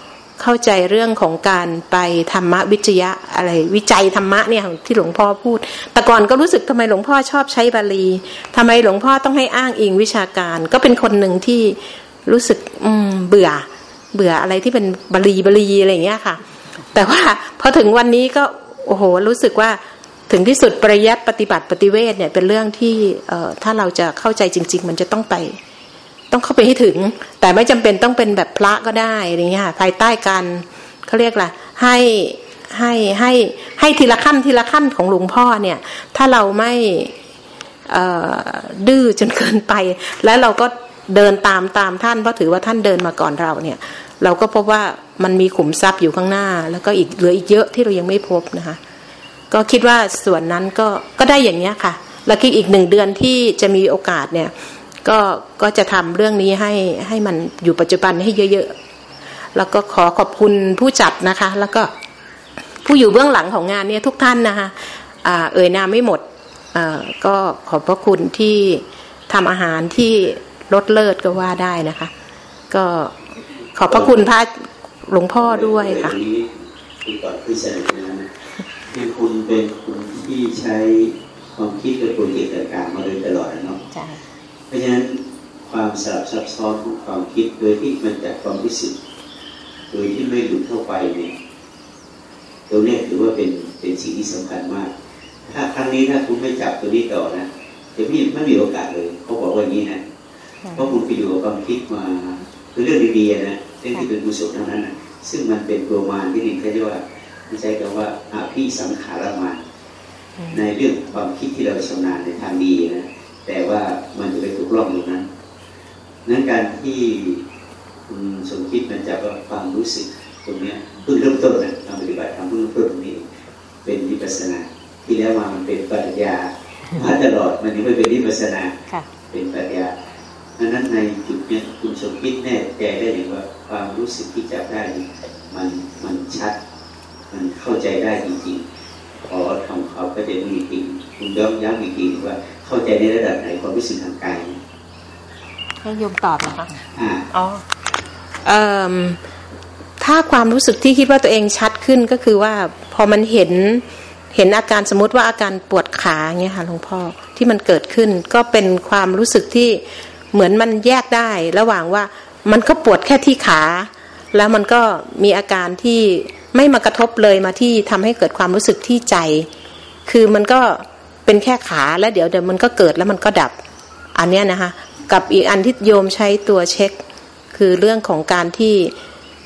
เข้าใจเรื่องของการไปธรรมวิจยะอะไรวิจัยธรรมะเนี่ยที่หลวงพ่อพูด แต่ก่อนก็รู้สึกทำไมหลวงพ่อชอบใช้บาลีทำไมหลวงพ่อต้องให้อ้างอิงวิชาการ ก็เป็นคนหนึ่งที่รู้สึกอืมเบื่อ เบื่ออะไรที่เป็นบาลีบาลีอะไรอย่างเงี้ยค่ะ แต่ว่าพอถึงวันนี้ก็โอ้โหรู้สึกว่าถึงที่สุดปริยัติปฏิบัติปฏิเวทเนี่ยเป็นเรื่องที่เอ่อถ้าเราจะเข้าใจจริง ๆ มันจะต้องไป ต้องเข้าไปให้ถึง แต่ไม่จำเป็นต้องเป็นแบบพระก็ได้อะไรเงี้ยภายใต้การเขาเรียกล่ะให้ให้ให้ให้ทีละขั้นทีละขั้นของหลวงพ่อเนี่ย ถ้าเราไม่ดื้อจนเกินไป แล้วเราก็เดินตามตามท่านเพราะถือว่าท่านเดินมาก่อนเราเนี่ย เราก็พบว่ามันมีขุมทรัพย์อยู่ข้างหน้า แล้วก็อีกเหลืออีกเยอะที่เรายังไม่พบนะคะ ก็คิดว่าส่วนนั้นก็ก็ได้อย่างเนี้ยค่ะ แล้วคิดอีกหนึ่งเดือนที่จะมีโอกาสเนี่ย ก็ก็จะทำเรื่องนี้ให้ให้มันอยู่ปัจจุบันให้เยอะๆ แล้วก็ขอขอบคุณผู้จัดนะคะ แล้วก็ผู้อยู่เบื้องหลังของงานเนี่ยทุกท่านนะคะอ่าเอ่ยนามไม่หมดอ่าก็ขอบพระคุณที่ทำอาหารที่ลดเลิศก็ว่าได้นะคะ ก็ขอบพระคุณพระหลวงพ่อด้วยค่ะคุณก่อนคือเสนอนะคือคุณเป็นคุณที่ใช้ความคิดและโปรเจกต์ต่างๆมาโดยตลอดเนาะเพ ราะฉะนั้นความสลับซับซ้อนของความคิดโดยที่มันจากความรู้สึกโดยที่ไม่หลุดเข้าไปเนี่ยตัวนี้ถือว่าเป็นเป็นสิ่งที่สำคัญมาก ถ้าครั้งนี้ถ้าคุณไม่จับตัวนี้ต่อนะจะไม่ไม่มีโอกาสเลย เขาบอกว่านี้นะเพราะคุณไปอยู่กับความคิดมาคือเรื่องดีๆนะเรื่องที่เป็นกุศลเท่านั้นนะซึ่งมันเป็นตัวมารที่หนึ่งเขาเรียกว่าไม่ใช่คำว่าอาภิสังขารมารในเรื่องความคิดที่เราชำนาญในทางดีนะ แต่ว่ามันจะไปถูกล่องอยู่นั้นนั้นการที่คุณสมคิดมันจะว่าความรู้สึกตรงนี้เพิ่งเริ่มต้นนะการปฏิบัติทำเพิ่งเริ่มต้นตรงนี้ เป็นวิปัสนา ที่แล้วมามันเป็นปัญญามาตลอดมันยังไม่เป็นวิปัสนาเป็นปัญญาดังนั้นในจุดนี้คุณสมคิดแน่ใจได้อย่างว่าความรู้สึกที่จับได้มันมันชัด มันเข้าใจได้จริงๆขอทำเขาก็จะมีจริงคุณย้ำย้ำอีกทีว่า เข้าใจในระดับไหนความรู้สึกทางกายให้โยมตอบนะคะอ๋อเอ่อถ้าความรู้สึกที่คิดว่าตัวเองชัดขึ้นก็คือว่าพอมันเห็นเห็นอาการสมมติว่าอาการปวดขาเงี้ยค่ะหลวงพ่อที่มันเกิดขึ้น ก็เป็นความรู้สึกที่เหมือนมันแยกได้ ระหว่างว่ามันก็ปวดแค่ที่ขา แล้วมันก็มีอาการที่ไม่มากระทบเลยมาที่ทำให้เกิดความรู้สึกที่ใจ คือมันก็ เป็นแค่ขาแล้วเดี๋ยวเดี๋ยวมันก็เกิดแล้วมันก็ดับ อันเนี้ยนะคะ กับอีกอันที่โยมใช้ตัวเช็ค คือเรื่องของการที่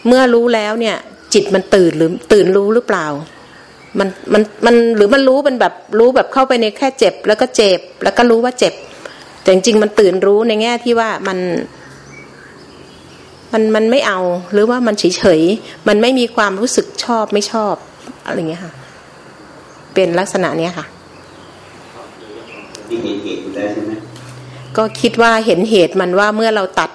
เมื่อรู้แล้วเนี่ย จิตมันตื่นหรือตื่นรู้หรือเปล่า มันมันมันหรือมันรู้เป็นแบบรู้แบบเข้าไปในแค่เจ็บ แล้วก็เจ็บ แล้วก็รู้ว่าเจ็บ แต่จริงๆมันตื่นรู้ในแง่ที่ว่ามันมันมันไม่เอาหรือว่ามันเฉยๆมันไม่มีความรู้สึกชอบไม่ชอบอะไรเงี้ยค่ะ เป็นลักษณะเนี้ยค่ะ ที่เห็นเหตุอยู่แล้วใช่ไหมก็คิดว่าเห็นเหตุมันว่าเมื่อเราตัด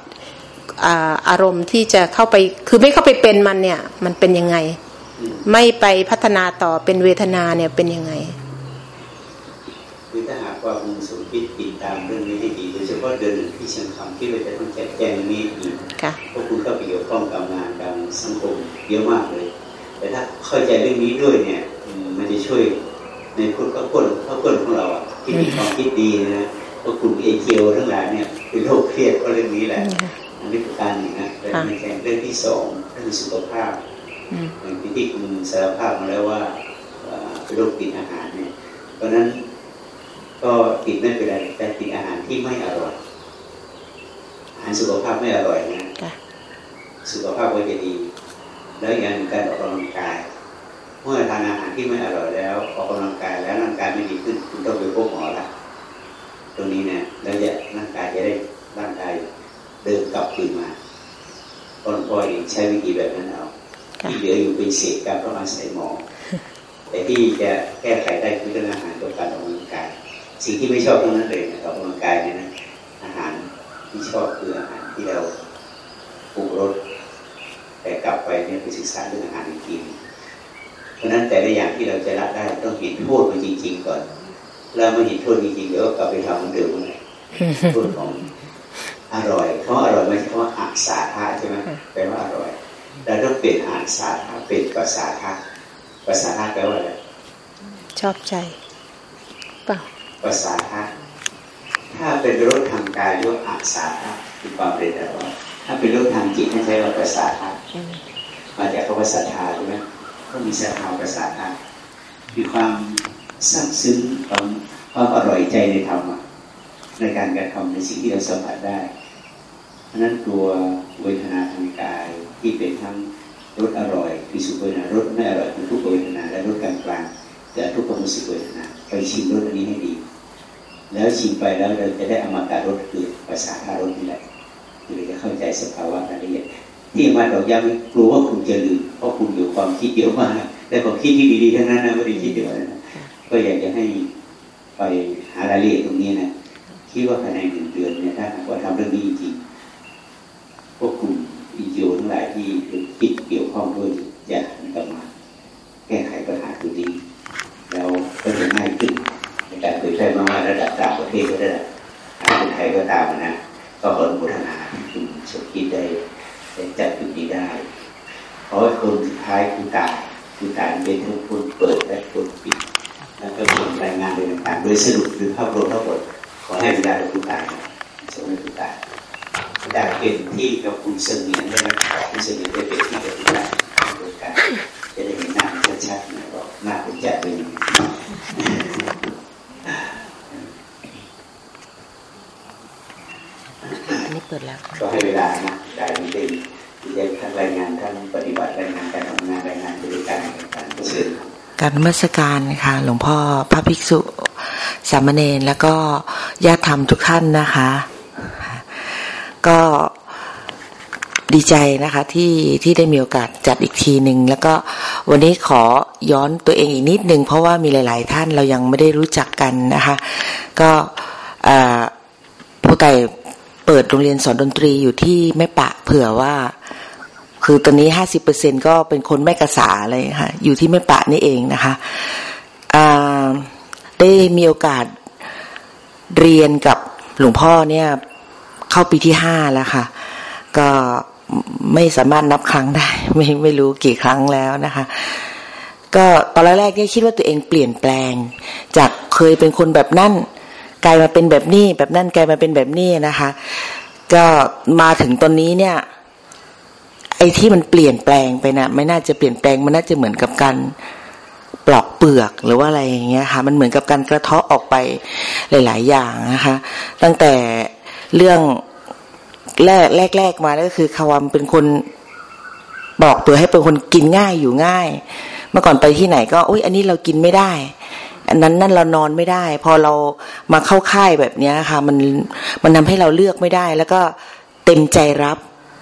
อาอารมณ์ที่จะเข้าไป คือไม่เข้าไปเป็นมันเนี่ย มันเป็นยังไงอืมไม่ไปพัฒนาต่อเป็นเวทนาเนี่ยเป็นยังไงคือถ้าหากว่าคุณสมคิดติดตามเรื่องนี้ให้ดีโดยเฉพาะเดินที่เชียงคำที่เราจะต้องแจกแจงเรื่องนี้อีกค่ะเพราะคุณเข้าไปเกี่ยวข้องกับงานกับสังคมเยอะมากเลย แต่ถ้าเข้าใจเรื่องนี้ด้วยเนี่ยอืมมันจะช่วย ในคนข้าคนข้าคนของเราอะที่มีความคิดดีนะเพราะกลุ่มเอเคียวทั้งหลายเนี่ยเป็นโรคเครียดเพราะเรื่องนี้แหละอันนี้คือการหนึ่งนะแต่ในแง่เรื่องที่สองก็คือสุขภาพอืมอย่างที่ที่คุณสารภาพมาแล้วว่าเอ่อเป็นโรคติดอาหารเนี่ยเพราะฉะนั้นก็ติดไม่เป็นไรแต่ติดอาหารที่ไม่อร่อยอาหารสุขภาพไม่อร่อยนะค่ะสุขภาพก็จะดี แล้วอย่างหนึ่งการออกกำลังกาย เมื่อทานอาหารที่ไม่อร่อยแล้วออกกำลังกายแล้วร่างกายไม่ดีขึ้นคุณต้องไปพบหมอละตรงนี้เนี่ยแล้วจะร่างกายจะได้ร่างกายเดินกลับคืนมาก่อนปล่อยใช้วิธีแบบนั้นเอาค่ะที่เหลืออยู่เป็นเศษการต้องอาศัยหมอ แต่ที่จะแก้ไขได้คือเรื่องอาหารกับการออกกำลังกาย สิ่งที่ไม่ชอบทั้งนั้นเลยนะออกกำลังกายเนี่ยนะอาหารที่ชอบคืออาหารที่เราปรุงรสแต่กลับไปเนี่ยไปศึกษาเรื่องอาหารจริงๆ เพราะฉะนั้นแต่ละอย่างที่เราจะละได้ต้องเห็นโทษมันจริง ๆ ก่อนแล้วมาเห็นโทษจริงๆเดี๋ยวก็กลับไปทำเหมือนเดิมเลยโทษของอร่อยเพราะอร่อยไม่ใช่คำว่าอักษาธาใช่ไหมแปลว่าอร่อยเราต้องเปลี่ยนอักษาธาเป็นภาษาธาภาษาธาแปลว่าอะไรชอบใจเปล่าภาษาธาตุถ้าเป็นรสทางกายเรียกว่าอาสาธาตุคือความเป็นอร่อยถ้าเป็นรสทางจิตให้ใช้ว่าภาษาธาตุมาจากคำว่าศรัทธาใช่ไหม ก็มีศรัทธาภาษาธาตุมีความซาบซึ้งความความอร่อยใจในธรรมในการกระทำในสิ่งที่เราสัมผัสได้ เพราะนั้นตัวเวทนาทางกายที่เป็นทั้งรสอร่อยคือสุขเวทนารสไม่อร่อยคือทุกเวทนาและรสกลางกลางแต่ทุกขมุสิเวทนาไปชิมรสอันนี้ให้ดี แล้วชิมไปแล้วเราจะได้อมตะรสคือภาษาทารสนี่แหละคือเราจะเข้าใจสภาวะรายละเอียด ที่มาเราย้ำกลัวว่าคุณจะลืมเพราะคุณอยู่ความคิดเยอะมากและความคิดที่ดีๆทั้งนั้นนะไม่ได้คิดเดียวนะก็อยากจะให้ไปหารายละเอียดตรงนี้นะคิดว่าภายในหนึ่งเดือนเนี่ยถ้าว่าทำเรื่องนี้จริงพวกกลุ่มอีโยทั้งหลายที่คิดเกี่ยวข้องด้วยจะหันกลับมาแก้ไขปัญหาตรงนี้แล้วก็จะง่ายขึ้นในการเผยแพร่มาว่าระดับต่างประเทศก็ได้คนไทยก็ตามนะก็ขออนุโมทนาคุณสมคิดได้ แต่จัดจุดนี้ได้ เพราะคนสุดท้ายคือตายคือตายเป็นทั้งคนเปิดและคนปิด แล้วก็คนรายงานโดยต่างๆโดยสรุปคือภาพรวมทั้งหมดขอให้เวลาเราคุณตายสมมติคุณตายคุณตาเป็นที่กับคุณเสงียนได้ไหมคุณเสงียนได้เป็นที่กับคุณตายโดยการจะได้เห็นหน้าชัดๆนะว่าหน้าคุณจะเป็นยังไง อันนี้เปิดแล้ว ก็ให้เวลานะได้ดีได้ที่จะทั้งรายงานทั้งปฏิบัติรายงานการทำงานรายงานบริการการเกษตร การมัสการค่ะ หลวงพ่อพระภิกษุ สามเณรแล้วก็ญาติธรรมทุกท่านนะคะ ก็ดีใจนะคะที่ที่ได้มีโอกาสจัดอีกทีหนึ่งแล้วก็วันนี้ขอย้อนตัวเองอีกนิดนึงเพราะว่ามีหลาย ๆ ท่านเรายังไม่ได้รู้จักกันนะคะ ก็ผู้ไต่เปิดโรงเรียนสอนดนตรีอยู่ที่แม่ปะเผื่อว่า คือตอนนี้ห้าสิบเปอร์เซ็นก็เป็นคนแม่กษาเลยค่ะอยู่ที่แม่ปะนี่เองนะคะได้มีโอกาสเรียนกับหลวงพ่อเนี่ยเข้าปีที่ห้าแล้วค่ะ ก็ไม่สามารถนับครั้งได้ ไม่ไม่รู้กี่ครั้งแล้วนะคะ ก็ตอนแรกๆเนี่ยคิดว่าตัวเองเปลี่ยนแปลง จากเคยเป็นคนแบบนั่นกลายมาเป็นแบบนี้ แบบนั่นกลายมาเป็นแบบนี้นะคะ ก็มาถึงตอนนี้เนี่ย ไอ้ที่มันเปลี่ยนแปลงไปนะไม่น่าจะเปลี่ยนแปลงมันน่าจะเหมือนกับการปลอกเปลือกหรือว่าอะไรอย่างเงี้ยค่ะ มันเหมือนกับการกระเทาะออกไปหลาย ๆ อย่างนะคะ ตั้งแต่เรื่องแรกแรกมาก็คือความเป็นคนบอกตัวให้เป็นคนกินง่ายอยู่ง่าย เมื่อก่อนไปที่ไหนก็อุ้ยอันนี้เรากินไม่ได้ อันนั้นนั่นเรานอนไม่ได้ พอเรามาเข้าค่ายแบบเนี้ยค่ะ มันมันทำให้เราเลือกไม่ได้ แล้วก็เต็มใจรับ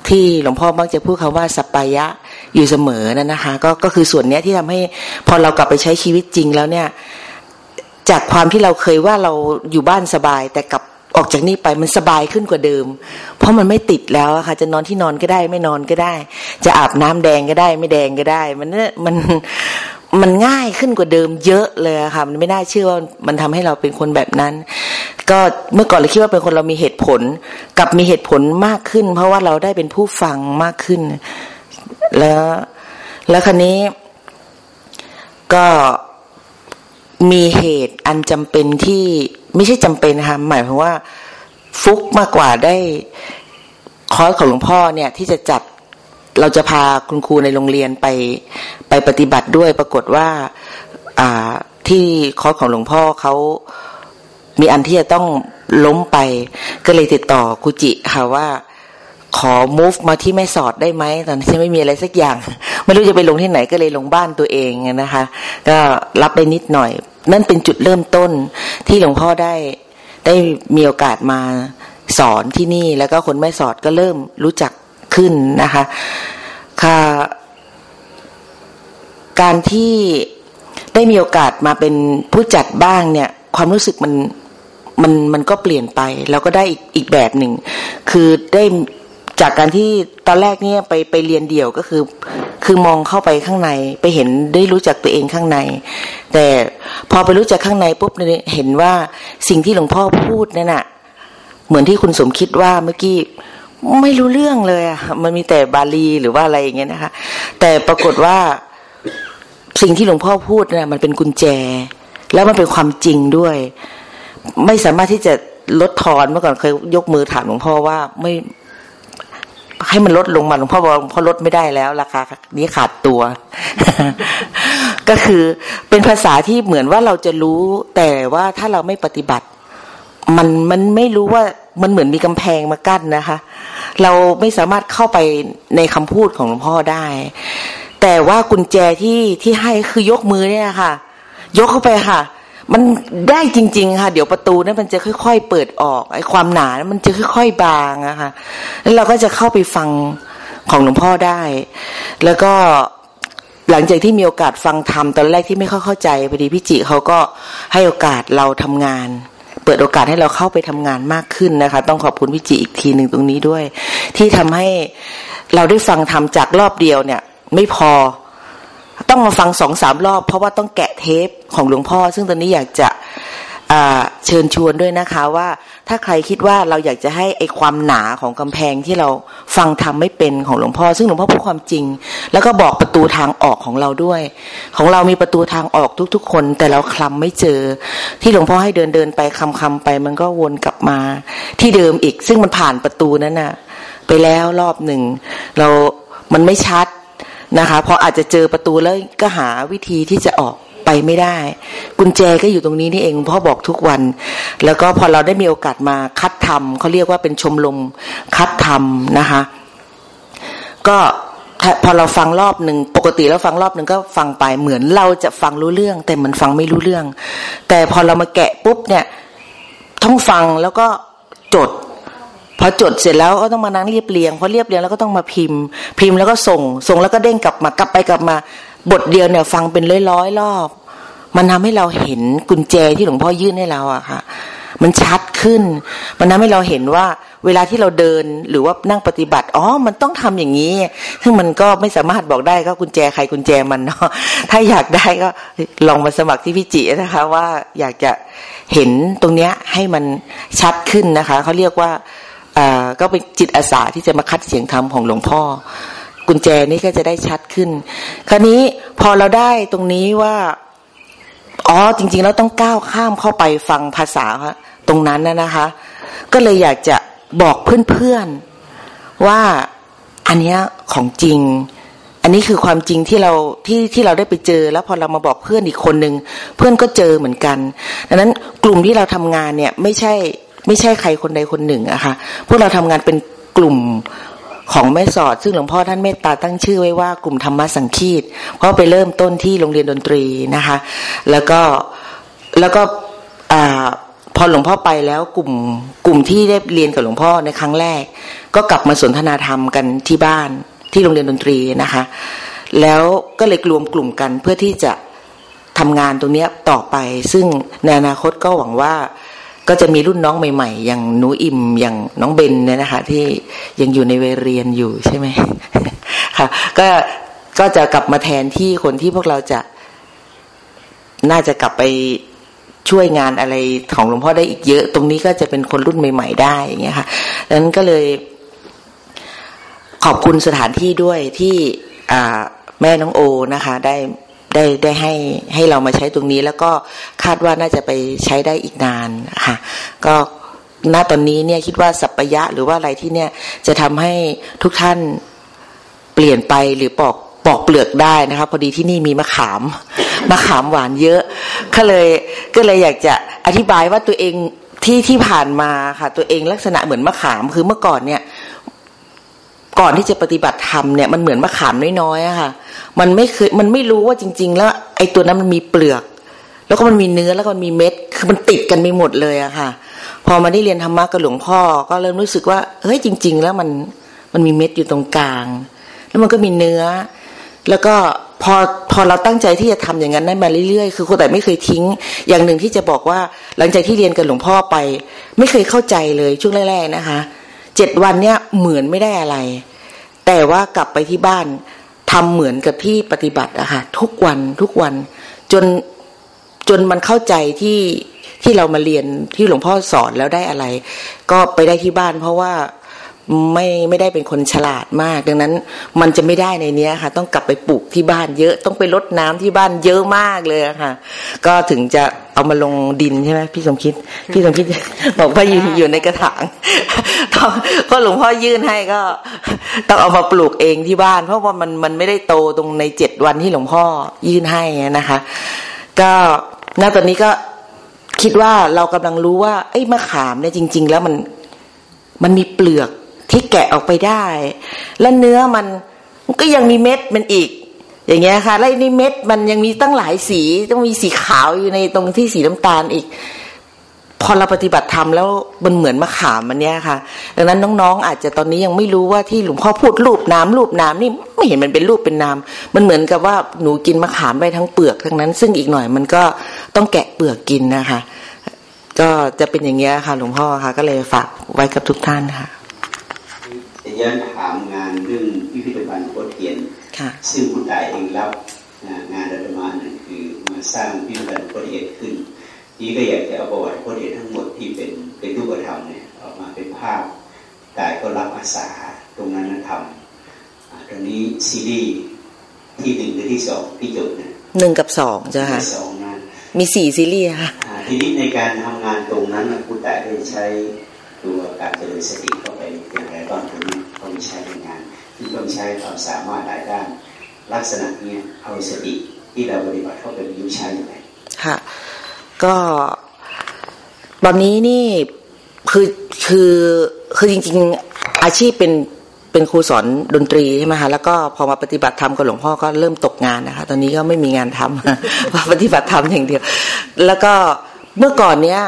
ที่หลวงพ่อมักจะพูดคาว่าสัปปายะอยู่เสมอนั่นนะคะก็ก็คือส่วนเนี้ยที่ทำให้พอเรากลับไปใช้ชีวิตจริงแล้วเนี่ย จากความที่เราเคยว่าเราอยู่บ้านสบาย แต่กลับออกจากนี่ไปมันสบายขึ้นกว่าเดิม เพราะมันไม่ติดแล้วอะค่ะ จะนอนที่นอนก็ได้ไม่นอนก็ได้ จะอาบน้ำแดงก็ได้ ไม่แดงก็ได้ มันเนี่ยมันมันง่ายขึ้นกว่าเดิมเยอะเลยค่ะ มันไม่น่าเชื่อว่ามันทำให้เราเป็นคนแบบนั้น ก็เมื่อก่อนเราคิดว่าเป็นคนเรามีเหตุผล กับมีเหตุผลมากขึ้น เพราะว่าเราได้เป็นผู้ฟังมากขึ้น แล้ว แล้วคันนี้ ก็มีเหตุอันจำเป็นที่ไม่ใช่จำเป็นนะคะหมายความว่า ฟุกมากกว่าได้คอร์สของหลวงพ่อเนี่ย ที่จะจัดเราจะพาคุณครูในโรงเรียนไปไปปฏิบัติด้วยปรากฏว่า อ่าที่คอร์สของหลวงพ่อเขา มีอันที่จะต้องล้มไป ก็เลยติดต่อครูจิค่ะว่า ขอ move มาที่แม่สอดได้ไหมตอนนี้ฉันไม่มีอะไรสักอย่าง ไม่รู้จะไปลงที่ไหนก็เลยลงบ้านตัวเองนะคะ ก็รับไปนิดหน่อย นั่นเป็นจุดเริ่มต้นที่หลวงพ่อได้ได้มีโอกาสมาสอนที่นี่แล้วก็คนแม่สอดก็เริ่มรู้จักขึ้นนะคะค่ะการที่ได้มีโอกาสมาเป็นผู้จัดบ้างเนี่ย ความรู้สึกมัน มันมันก็เปลี่ยนไป แล้วก็ได้อีกอีกแบบหนึ่ง คือได้จากการที่ตอนแรกเนี่ยไปไปเรียนเดี่ยวก็คือ คือมองเข้าไปข้างในไปเห็นได้รู้จักตัวเองข้างใน แต่พอไปรู้จักข้างในปุ๊บเห็นว่าสิ่งที่หลวงพ่อพูดนั่นน่ะ เหมือนที่คุณสมคิดว่าเมื่อกี้ไม่รู้เรื่องเลยอะมันมีแต่บาลีหรือว่าอะไรอย่างเงี้ยนะคะ แต่ปรากฏว่าสิ่งที่หลวงพ่อพูดเนี่ยมันเป็นกุญแจ แล้วมันเป็นความจริงด้วย ไม่สามารถที่จะลดทอนเมื่อก่อนเคยยกมือถามหลวงพ่อว่าไม่ให้มันลดลงมาหลวงพ่อบอกหลวงพ่อลดไม่ได้แล้วราคานี้ขาดตัว ก็คือเป็นภาษาที่เหมือนว่าเราจะรู้แต่ว่าถ้าเราไม่ปฏิบัติ มันมันไม่รู้ว่ามันเหมือนมีกำแพงมากั้นนะคะ เราไม่สามารถเข้าไปในคำพูดของหลวงพ่อได้ แต่ว่ากุญแจที่ที่ให้คือยกมือเนี่ยค่ะ ยกเข้าไปค่ะ มันได้จริง ๆ ค่ะ เดี๋ยวประตูนั้นมันจะค่อย ๆ เปิดออกไอ้ความหนานะมันจะค่อย ๆ บางอะค่ะแล้วเราก็จะเข้าไปฟังของหลวงพ่อได้ แล้วก็หลังจากที่มีโอกาสฟังธรรมตอนแรกที่ไม่ค่อยเข้าใจพอดีพี่จิเขาก็ให้โอกาสเราทำงาน เปิดโอกาสให้เราเข้าไปทำงานมากขึ้นนะคะ ต้องขอบคุณพี่จิอีกทีหนึ่งตรงนี้ด้วย ที่ทำให้เราได้ฟังธรรมจากรอบเดียวเนี่ย ไม่พอต้องมาฟังสองสามรอบ เพราะว่าต้องแกะ เทปของหลวงพ่อ ซึ่งตอนนี้อยากจะเชิญชวนด้วยนะคะว่าถ้าใครคิดว่าเราอยากจะให้ไอความหนาของกำแพงที่เราฟังทำไม่เป็นของหลวงพ่อ ซึ่งหลวงพ่อพูดความจริง แล้วก็บอกประตูทางออกของเราด้วย ของเรามีประตูทางออกทุกๆ คน แต่เราคลำไม่เจอ ที่หลวงพ่อให้เดินเดินไปคำคำไป มันก็วนกลับมา ที่เดิมอีก ซึ่งมันผ่านประตูนั้นน่ะ ไปแล้วรอบหนึ่งเรามันไม่ชัดนะคะพออาจจะเจอประตูแล้วก็หาวิธีที่จะออก ไปไม่ได้ กุญแจก็อยู่ตรงนี้นี่เองพ่อบอกทุกวัน แล้วก็พอเราได้มีโอกาสมาคัดทำเขาเรียกว่าเป็นชมรมคัดทำนะคะ ก็พอเราฟังรอบหนึ่งปกติแล้วฟังรอบหนึ่งก็ฟังไปเหมือนเราจะฟังรู้เรื่อง แต่มันฟังไม่รู้เรื่อง แต่พอเรามาแกะปุ๊บเนี่ยต้องฟังแล้วก็จดพอจดเสร็จแล้วก็ต้องมานั่งเรียบเรียงพอเรียบเรียงแล้วก็ต้องมาพิมพ์ พิมพ์แล้วก็ส่ง ส่งแล้วก็เด้งกลับมากลับไปกลับมา บทเดียวเนี่ยฟังเป็นร้อยร้อยรอบ มันทำให้เราเห็นกุญแจที่หลวงพ่อยื่นให้เราอะค่ะ มันชัดขึ้น มันทำให้เราเห็นว่า เวลาที่เราเดินหรือว่านั่งปฏิบัติอ๋อมันต้องทำอย่างนี้ ซึ่งมันก็ไม่สามารถบอกได้ก็กุญแจใครกุญแจมันเนาะถ้าอยากได้ก็ลองมาสมัครที่พี่จินะคะ ว่าอยากจะเห็นตรงเนี้ยให้มันชัดขึ้นนะคะเขาเรียกว่าก็เป็นจิตอาสาที่จะมาคัดเสียงธรรมของหลวงพ่อ กุญแจนี้ก็จะได้ชัดขึ้น คราวนี้พอเราได้ตรงนี้ว่าอ๋อจริง ๆ แล้วต้องก้าวข้ามเข้าไปฟังภาษาตรงนั้นนะนะคะ ก็เลยอยากจะบอกเพื่อนๆว่าอันนี้ของจริง อันนี้คือความจริงที่เราที่ที่เราได้ไปเจอ แล้วพอเรามาบอกเพื่อนอีกคนหนึ่งเพื่อนก็เจอเหมือนกัน ดังนั้นกลุ่มที่เราทำงานเนี่ยไม่ใช่ไม่ใช่ใครคนใดคนหนึ่งอะค่ะพวกเราทำงานเป็นกลุ่ม ของแม่สอด ซึ่งหลวงพ่อท่านเมตตาตั้งชื่อไว้ว่ากลุ่มธรรมะสังคีตเพราะไปเริ่มต้นที่โรงเรียนดนตรีนะคะ แล้วก็แล้วก็อพอหลวงพ่อไปแล้วกลุ่มกลุ่มที่ได้เรียนกับหลวงพ่อในครั้งแรก ก็กลับมาสนทนาธรรมกันที่บ้านที่โรงเรียนดนตรีนะคะ แล้วก็เลยรวมกลุ่มกันเพื่อที่จะทำงานตรงนี้ต่อไป ซึ่งในอนาคตก็หวังว่า ก็จะมีรุ่นน้องใหม่ ๆ อย่างหนูอิมอย่างน้องเบนเนี่ยนะคะ ที่ยังอยู่ในเวรเรียนอยู่ใช่ไหมค่ะ ก็ก็จะกลับมาแทนที่คนที่พวกเราจะน่าจะกลับไปช่วยงานอะไรของหลวงพ่อได้อีกเยอะ ตรงนี้ก็จะเป็นคนรุ่นใหม่ ๆ ได้อย่างเงี้ยค่ะดังนั้นก็เลยขอบคุณสถานที่ด้วยที่แม่น้องโอนะคะ ได้ ได้ได้ให้ให้เรามาใช้ตรงนี้ แล้วก็คาดว่าน่าจะไปใช้ได้อีกนานค่ะ ก็ณตอนนี้เนี่ยคิดว่าสัปปะยะหรือว่าอะไรที่เนี่ยจะทำให้ทุกท่านเปลี่ยนไปหรือปอกปอกเปลือกได้นะคะพอดีที่นี่มีมะขามมะขามหวานเยอะก็เลยก็เลยอยากจะอธิบายว่าตัวเองที่ที่ผ่านมาค่ะ ตัวเองลักษณะเหมือนมะขามคือเมื่อก่อนเนี่ย ก่อนที่จะปฏิบัติธรรมเนี่ยมันเหมือนมะขามน้อยๆอะค่ะ มันไม่เคยมันไม่รู้ว่าจริง ๆ แล้ว ไอ้ตัวนั้นมันมีเปลือก แล้วก็มันมีเนื้อแล้วก็มันมีเม็ดคือมันติดกันไปหมดเลยอะค่ะ พอมาได้เรียนธรรมะกับหลวงพ่อ ก็เริ่มรู้สึกว่าเฮ้ยจริง ๆ แล้วมันมันมีเม็ดอยู่ตรงกลาง แล้วมันก็มีเนื้อ แล้วก็พอพอเราตั้งใจที่จะทำอย่างนั้นได้มาเรื่อยๆ คือคนแต่ไม่เคยทิ้ง อย่างหนึ่งที่จะบอกว่าหลังจากที่เรียนกับหลวงพ่อไป ไม่เคยเข้าใจเลยช่วงแรกๆนะคะเจ็ดวันเนี่ยเหมือนไม่ได้อะไร แต่ว่ากลับไปที่บ้านทำเหมือนกับที่ปฏิบัติอะค่ะทุกวันทุกวัน จนจนมันเข้าใจที่ที่เรามาเรียนที่หลวงพ่อสอนแล้วได้อะไร ก็ไปได้ที่บ้าน เพราะว่า ไม่ไม่ได้เป็นคนฉลาดมาก ดังนั้นมันจะไม่ได้ในเนี้ยค่ะ ต้องกลับไปปลูกที่บ้านเยอะต้องไปรดน้ำที่บ้านเยอะมากเลยอะค่ะ ก็ถึงจะเอามาลงดินใช่ไหมพี่สมคิด พี่สมคิดบอกว่าอยู่อยู่ในกระถางต้องก็หลวงพ่อยื่นให้ก็ต้องเอามาปลูกเองที่บ้าน เพราะว่ามันมันไม่ได้โตตรงในเจ็ดวันที่หลวงพ่อยื่นให้นะคะ ก็ณตอนนี้ก็คิดว่าเรากำลังรู้ว่า ไอ้มะขามเนี่ยจริง ๆ แล้วมันมันมีเปลือก ที่แกะออกไปได้ และเนื้อมันมันก็ยังมีเม็ดมันอีก อย่างเงี้ยค่ะ แล้วนี่เม็ดมันยังมีตั้งหลายสี ต้องมีสีขาวอยู่ในตรงที่สีน้ำตาลอีก พอเราปฏิบัติธรรมแล้วมันเหมือนมะขามมันเนี้ยค่ะ ดังนั้นน้องๆ อาจจะตอนนี้ยังไม่รู้ว่าที่หลวงพ่อพูดรูปน้ำรูปน้ำนี่ไม่เห็นมันเป็นรูปเป็นน้ำมันเหมือนกับว่าหนูกินมะขามไปทั้งเปลือกทั้งนั้น ซึ่งอีกหน่อยมันก็ต้องแกะเปลือกกินนะคะ ก็จะเป็นอย่างเงี้ยค่ะ หลวงพ่อค่ะ ก็เลยฝากไว้กับทุกท่านค่ะจะ ย้อนถามงานเรื่องพิพิธภัณฑ์โคตรเทียนค่ะซึ่งคุณตายเองรับงานรัฐบาลนั่นคือมาสร้างพิพิธภัณฑ์โคตรเทียนขึ้น นี่ก็อยากจะเอาประวัติโคตรเทียนทั้งหมดที่เป็นเป็นรูปธรรมเนี่ยออกมาเป็นภาพตายก็รับอาสาตรงนั้นนั้นทำอ่าตรงนี้ซีรีส์ที่หนึ่งหรือที่สองที่จบเนี่ยหนึ่งกับสองจ้ะค่ะที่สองนั้นมีสี่ซีรีส์ค่ะอ่าทีนี้ในการทำงานตรงนั้นน่ะคุณแต่ได้ใช้ตัวการเจริญสติเข้าไปอย่างไรตอนตรงนี้ ต้องใช้ในงานที่ต้องใช้ความสามารถหลายด้าน ลักษณะเนี้ยเอาสติที่เราปฏิบัติเข้าไปประยุกต์ใช้อย่างไรค่ะก็ตอนนี้นี่คือคือคือจริง ๆอาชีพเป็นเป็นครูสอนดนตรีใช่ไหมคะแล้วก็พอมาปฏิบัติธรรมกับหลวงพ่อก็เริ่มตกงานนะคะ ตอนนี้ก็ไม่มีงานทำปฏิบัติธรรมอย่างเดียว แล้วก็เมื่อก่อนเนี้ย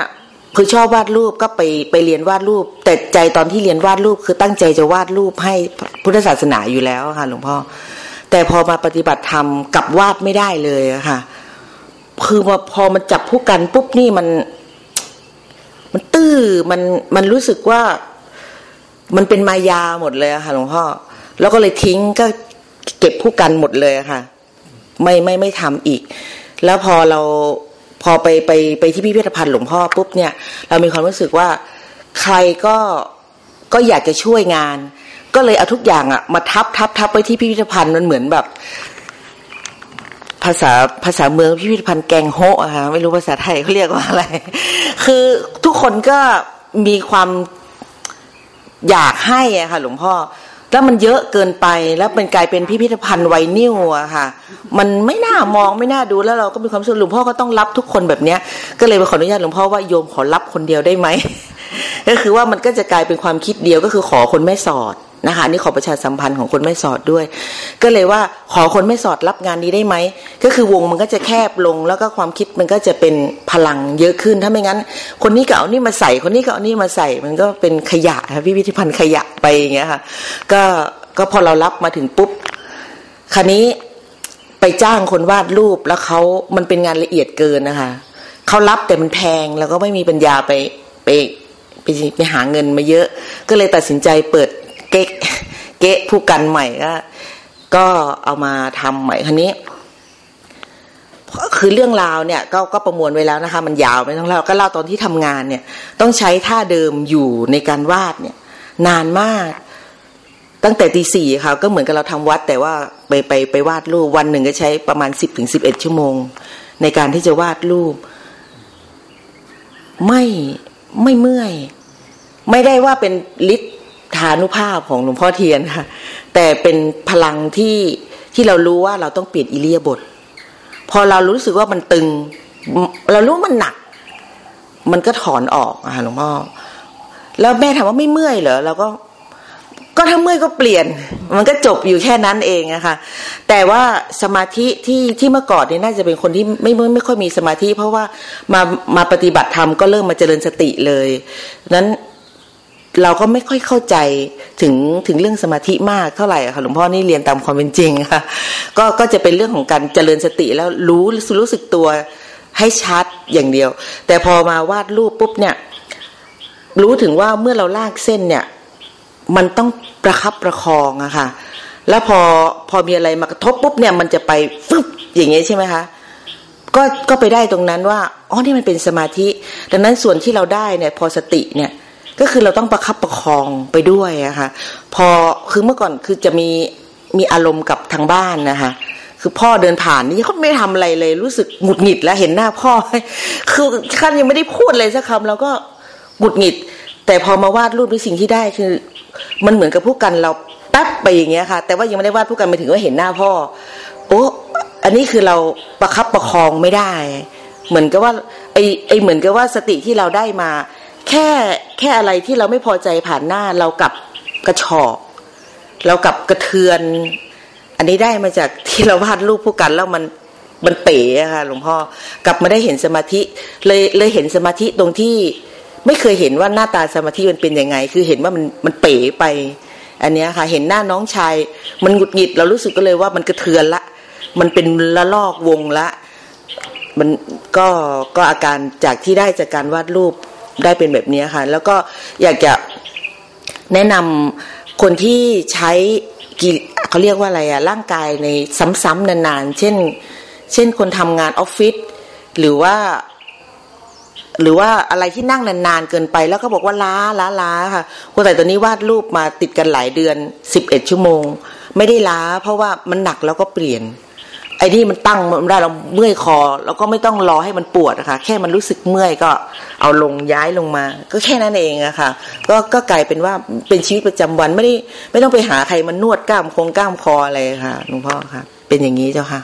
คือชอบวาดรูปก็ไปไปเรียนวาดรูป แต่ใจตอนที่เรียนวาดรูป คือตั้งใจจะวาดรูปให้พุทธศาสนาอยู่แล้วค่ะ หลวงพ่อ แต่พอมาปฏิบัติธรรมกลับวาดไม่ได้เลยอะค่ะ คือพอพอมันจับผู้กันปุ๊บนี่มัน มันตื้อมันมันรู้สึกว่า มันเป็นมายาหมดเลยค่ะ หลวงพ่อ แล้วก็เลยทิ้งก็เก็บผู้กันหมดเลยค่ะ ไม่ไม่ไม่ทำอีก แล้วพอเรา พอไปไปไปที่พิพิธภัณฑ์หลวงพ่อปุ๊บเนี่ยเรามีความรู้สึกว่าใครก็ก็อยากจะช่วยงาน ก็เลยเอาทุกอย่างอะมาทับทับทับไปที่พิพิธภัณฑ์มันเหมือนแบบ ภาษาภาษาเมืองพิพิธภัณฑ์แกงโฮะอะค่ะไม่รู้ภาษาไทยเขาเรียกว่าอะไร คือทุกคนก็มีความอยากให้อะค่ะ หลวงพ่อ แล้วมันเยอะเกินไปแล้วมันกลายเป็นพิพิธภัณฑ์ไวนิวอะค่ะ มันไม่น่ามองไม่น่าดูแล้วเราก็มีความสุขหลวงพ่อก็ต้องรับทุกคนแบบเนี้ย ก็เลยไปขออนุญาตหลวงพ่อว่าโยมขอรับคนเดียวได้ไหมก็คือว่ามันก็จะกลายเป็นความคิดเดียวก็คือขอคนแม่สอด นะคะนี่ขอประชาสัมพันธ์ของคนไม่สอดด้วย ก็เลยว่าขอคนไม่สอดรับงานนี้ได้ไหมก็คือวงมันก็จะแคบลงแล้วก็ความคิดมันก็จะเป็นพลังเยอะขึ้นถ้าไม่งั้น คนนี้ก็เอานี่มาใส่คนนี้ก็เอานี่มาใส่ มันก็เป็นขยะค่ะพิพิธภัณฑ์ขยะไปอย่างเงี้ยค่ะก็ก็พอเรารับมาถึงปุ๊บคราวนี้ไปจ้างคนวาดรูปแล้วเขามันเป็นงานละเอียดเกินนะคะเขารับแต่มันแพงแล้วก็ไม่มีปัญญาไปไปไปไปหาเงินมาเยอะ ก็เลยตัดสินใจเปิด เก๊กเก๊ะผู้กันใหม่ก็ก็เอามาทำใหม่คันนี้คือเรื่องราวเนี่ยก็ก็ประมวลไว้แล้วนะคะ มันยาวไม่ต้องเล่าก็เล่าตอนที่ทำงานเนี่ย ต้องใช้ท่าเดิมอยู่ในการวาดเนี่ย นานมาก ตั้งแต่ตีสี่ค่ะ ก็เหมือนกับเราทำวัด แต่ว่าไปไปไปวาดรูปวันหนึ่งก็ใช้ประมาณสิบถึงสิบเอ็ดชั่วโมง ในการที่จะวาดรูป ไม่ไม่เมื่อย ไม่ได้ว่าเป็นฤ ทานุภาพของหลวงพ่อเทียนค่ะ แต่เป็นพลังที่ที่เรารู้ว่าเราต้องเปลี่ยนอิเลียบท พอเรารู้สึกว่ามันตึง เรารู้มันหนัก มันก็ถอนออกอะหลวงพ่อแล้วแม่ถามว่าไม่เมื่อยเหรอเราก็ ก็ถ้าเมื่อยก็เปลี่ยน มันก็จบอยู่แค่นั้นเองอะค่ะแต่ว่าสมาธิที่ที่เมื่อก่อนเนี่ยน่าจะเป็นคนที่ไม่ไม่ไม่ค่อยมีสมาธิ เพราะว่ามามาปฏิบัติธรรมก็เริ่มมาเจริญสติเลยนั้น เราก็ไม่ค่อยเข้าใจถึงถึงเรื่องสมาธิมากเท่าไหร่ค่ะหลวงพ่อนี่เรียนตามความเป็นจริงค่ะก็ก็จะเป็นเรื่องของการเจริญสติแล้วรู้รู้สึกตัวให้ชัดอย่างเดียว แต่พอมาวาดรูปปุ๊บเนี่ย รู้ถึงว่าเมื่อเราลากเส้นเนี่ย มันต้องประคับประคองอะค่ะ แล้วพอพอมีอะไรมากระทบปุ๊บเนี่ย มันจะไปฟึบอย่างเงี้ยใช่ไหมคะก็ก็ไปได้ตรงนั้นว่าอ๋อนี่มันเป็นสมาธิ ดังนั้นส่วนที่เราได้เนี่ย พอสติเนี่ย ก็คือเราต้องประคับประคองไปด้วยอะค่ะพอคือเมื่อก่อนคือจะมีมีอารมณ์กับทางบ้านนะคะคือพ่อเดินผ่านนี่เขาไม่ทำอะไรเลย รู้สึกหงุดหงิดแล้วเห็นหน้าพ่อ คือขั้นยังไม่ได้พูดเลยสักคำเราก็หงุดหงิด แต่พอมาวาดรูปด้วยสิ่งที่ได้คือ มันเหมือนกับผู้กันเราแป๊บไปอย่างเงี้ยค่ะ แต่ว่ายังไม่ได้วาดผู้กันไปถึงว่าเห็นหน้าพ่อโอ้อันนี้คือเราประคับประคองไม่ได้ เหมือนกับว่าไอไอเหมือนกับว่าสติที่เราได้มา แค่แค่อะไรที่เราไม่พอใจผ่านหน้าเรากับกระชอกเรากับกระเทือน อันนี้ได้มาจากที่เราวาดรูปผู้กันแล้วมันมันเป๋อะค่ะหลวงพ่อกลับมาได้เห็นสมาธิ เลยเลยเห็นสมาธิตรงที่ไม่เคยเห็นว่าหน้าตาสมาธิมันเป็นยังไง คือเห็นว่ามันมันเป๋ไป อันนี้ค่ะ เห็นหน้าน้องชาย มันหงุดหงิดเรารู้สึกก็เลยว่ามันกระเทือนละ มันเป็นละลอกวงละ มันก็ก็อาการจากที่ได้จากการวาดรูป ได้เป็นแบบนี้ค่ะ แล้วก็อยากจะแนะนำคนที่ใช้กีเขาเรียกว่าอะไรอะร่างกายในซ้ำๆนานๆ เช่น เช่นคนทำงานออฟฟิศหรือว่า หรือว่าอะไรที่นั่งนานๆเกินไป แล้วก็บอกว่าล้าล้าล้าค่ะคนแต่ตัวนี้วาดรูปมาติดกันหลายเดือนสิบเอ็ดชั่วโมง ไม่ได้ล้า เพราะว่ามันหนักแล้วก็เปลี่ยน ไอ้นี่มันตั้งมันได้เราเมื่อยคอ แล้วก็ไม่ต้องรอให้มันปวดนะคะ แค่มันรู้สึกเมื่อยก็เอาลงย้ายลงมา ก็แค่นั้นเองอะคะ่ะก็ก็กลายเป็นว่าเป็นชีวิตประจำวันไม่ได้ไม่ต้องไปหาใครมานวดกล้ามโครงกล้ามคออะไรค่ะหลวงพ่อค่ะ เป็นอย่างนี้เจ้าค่ะ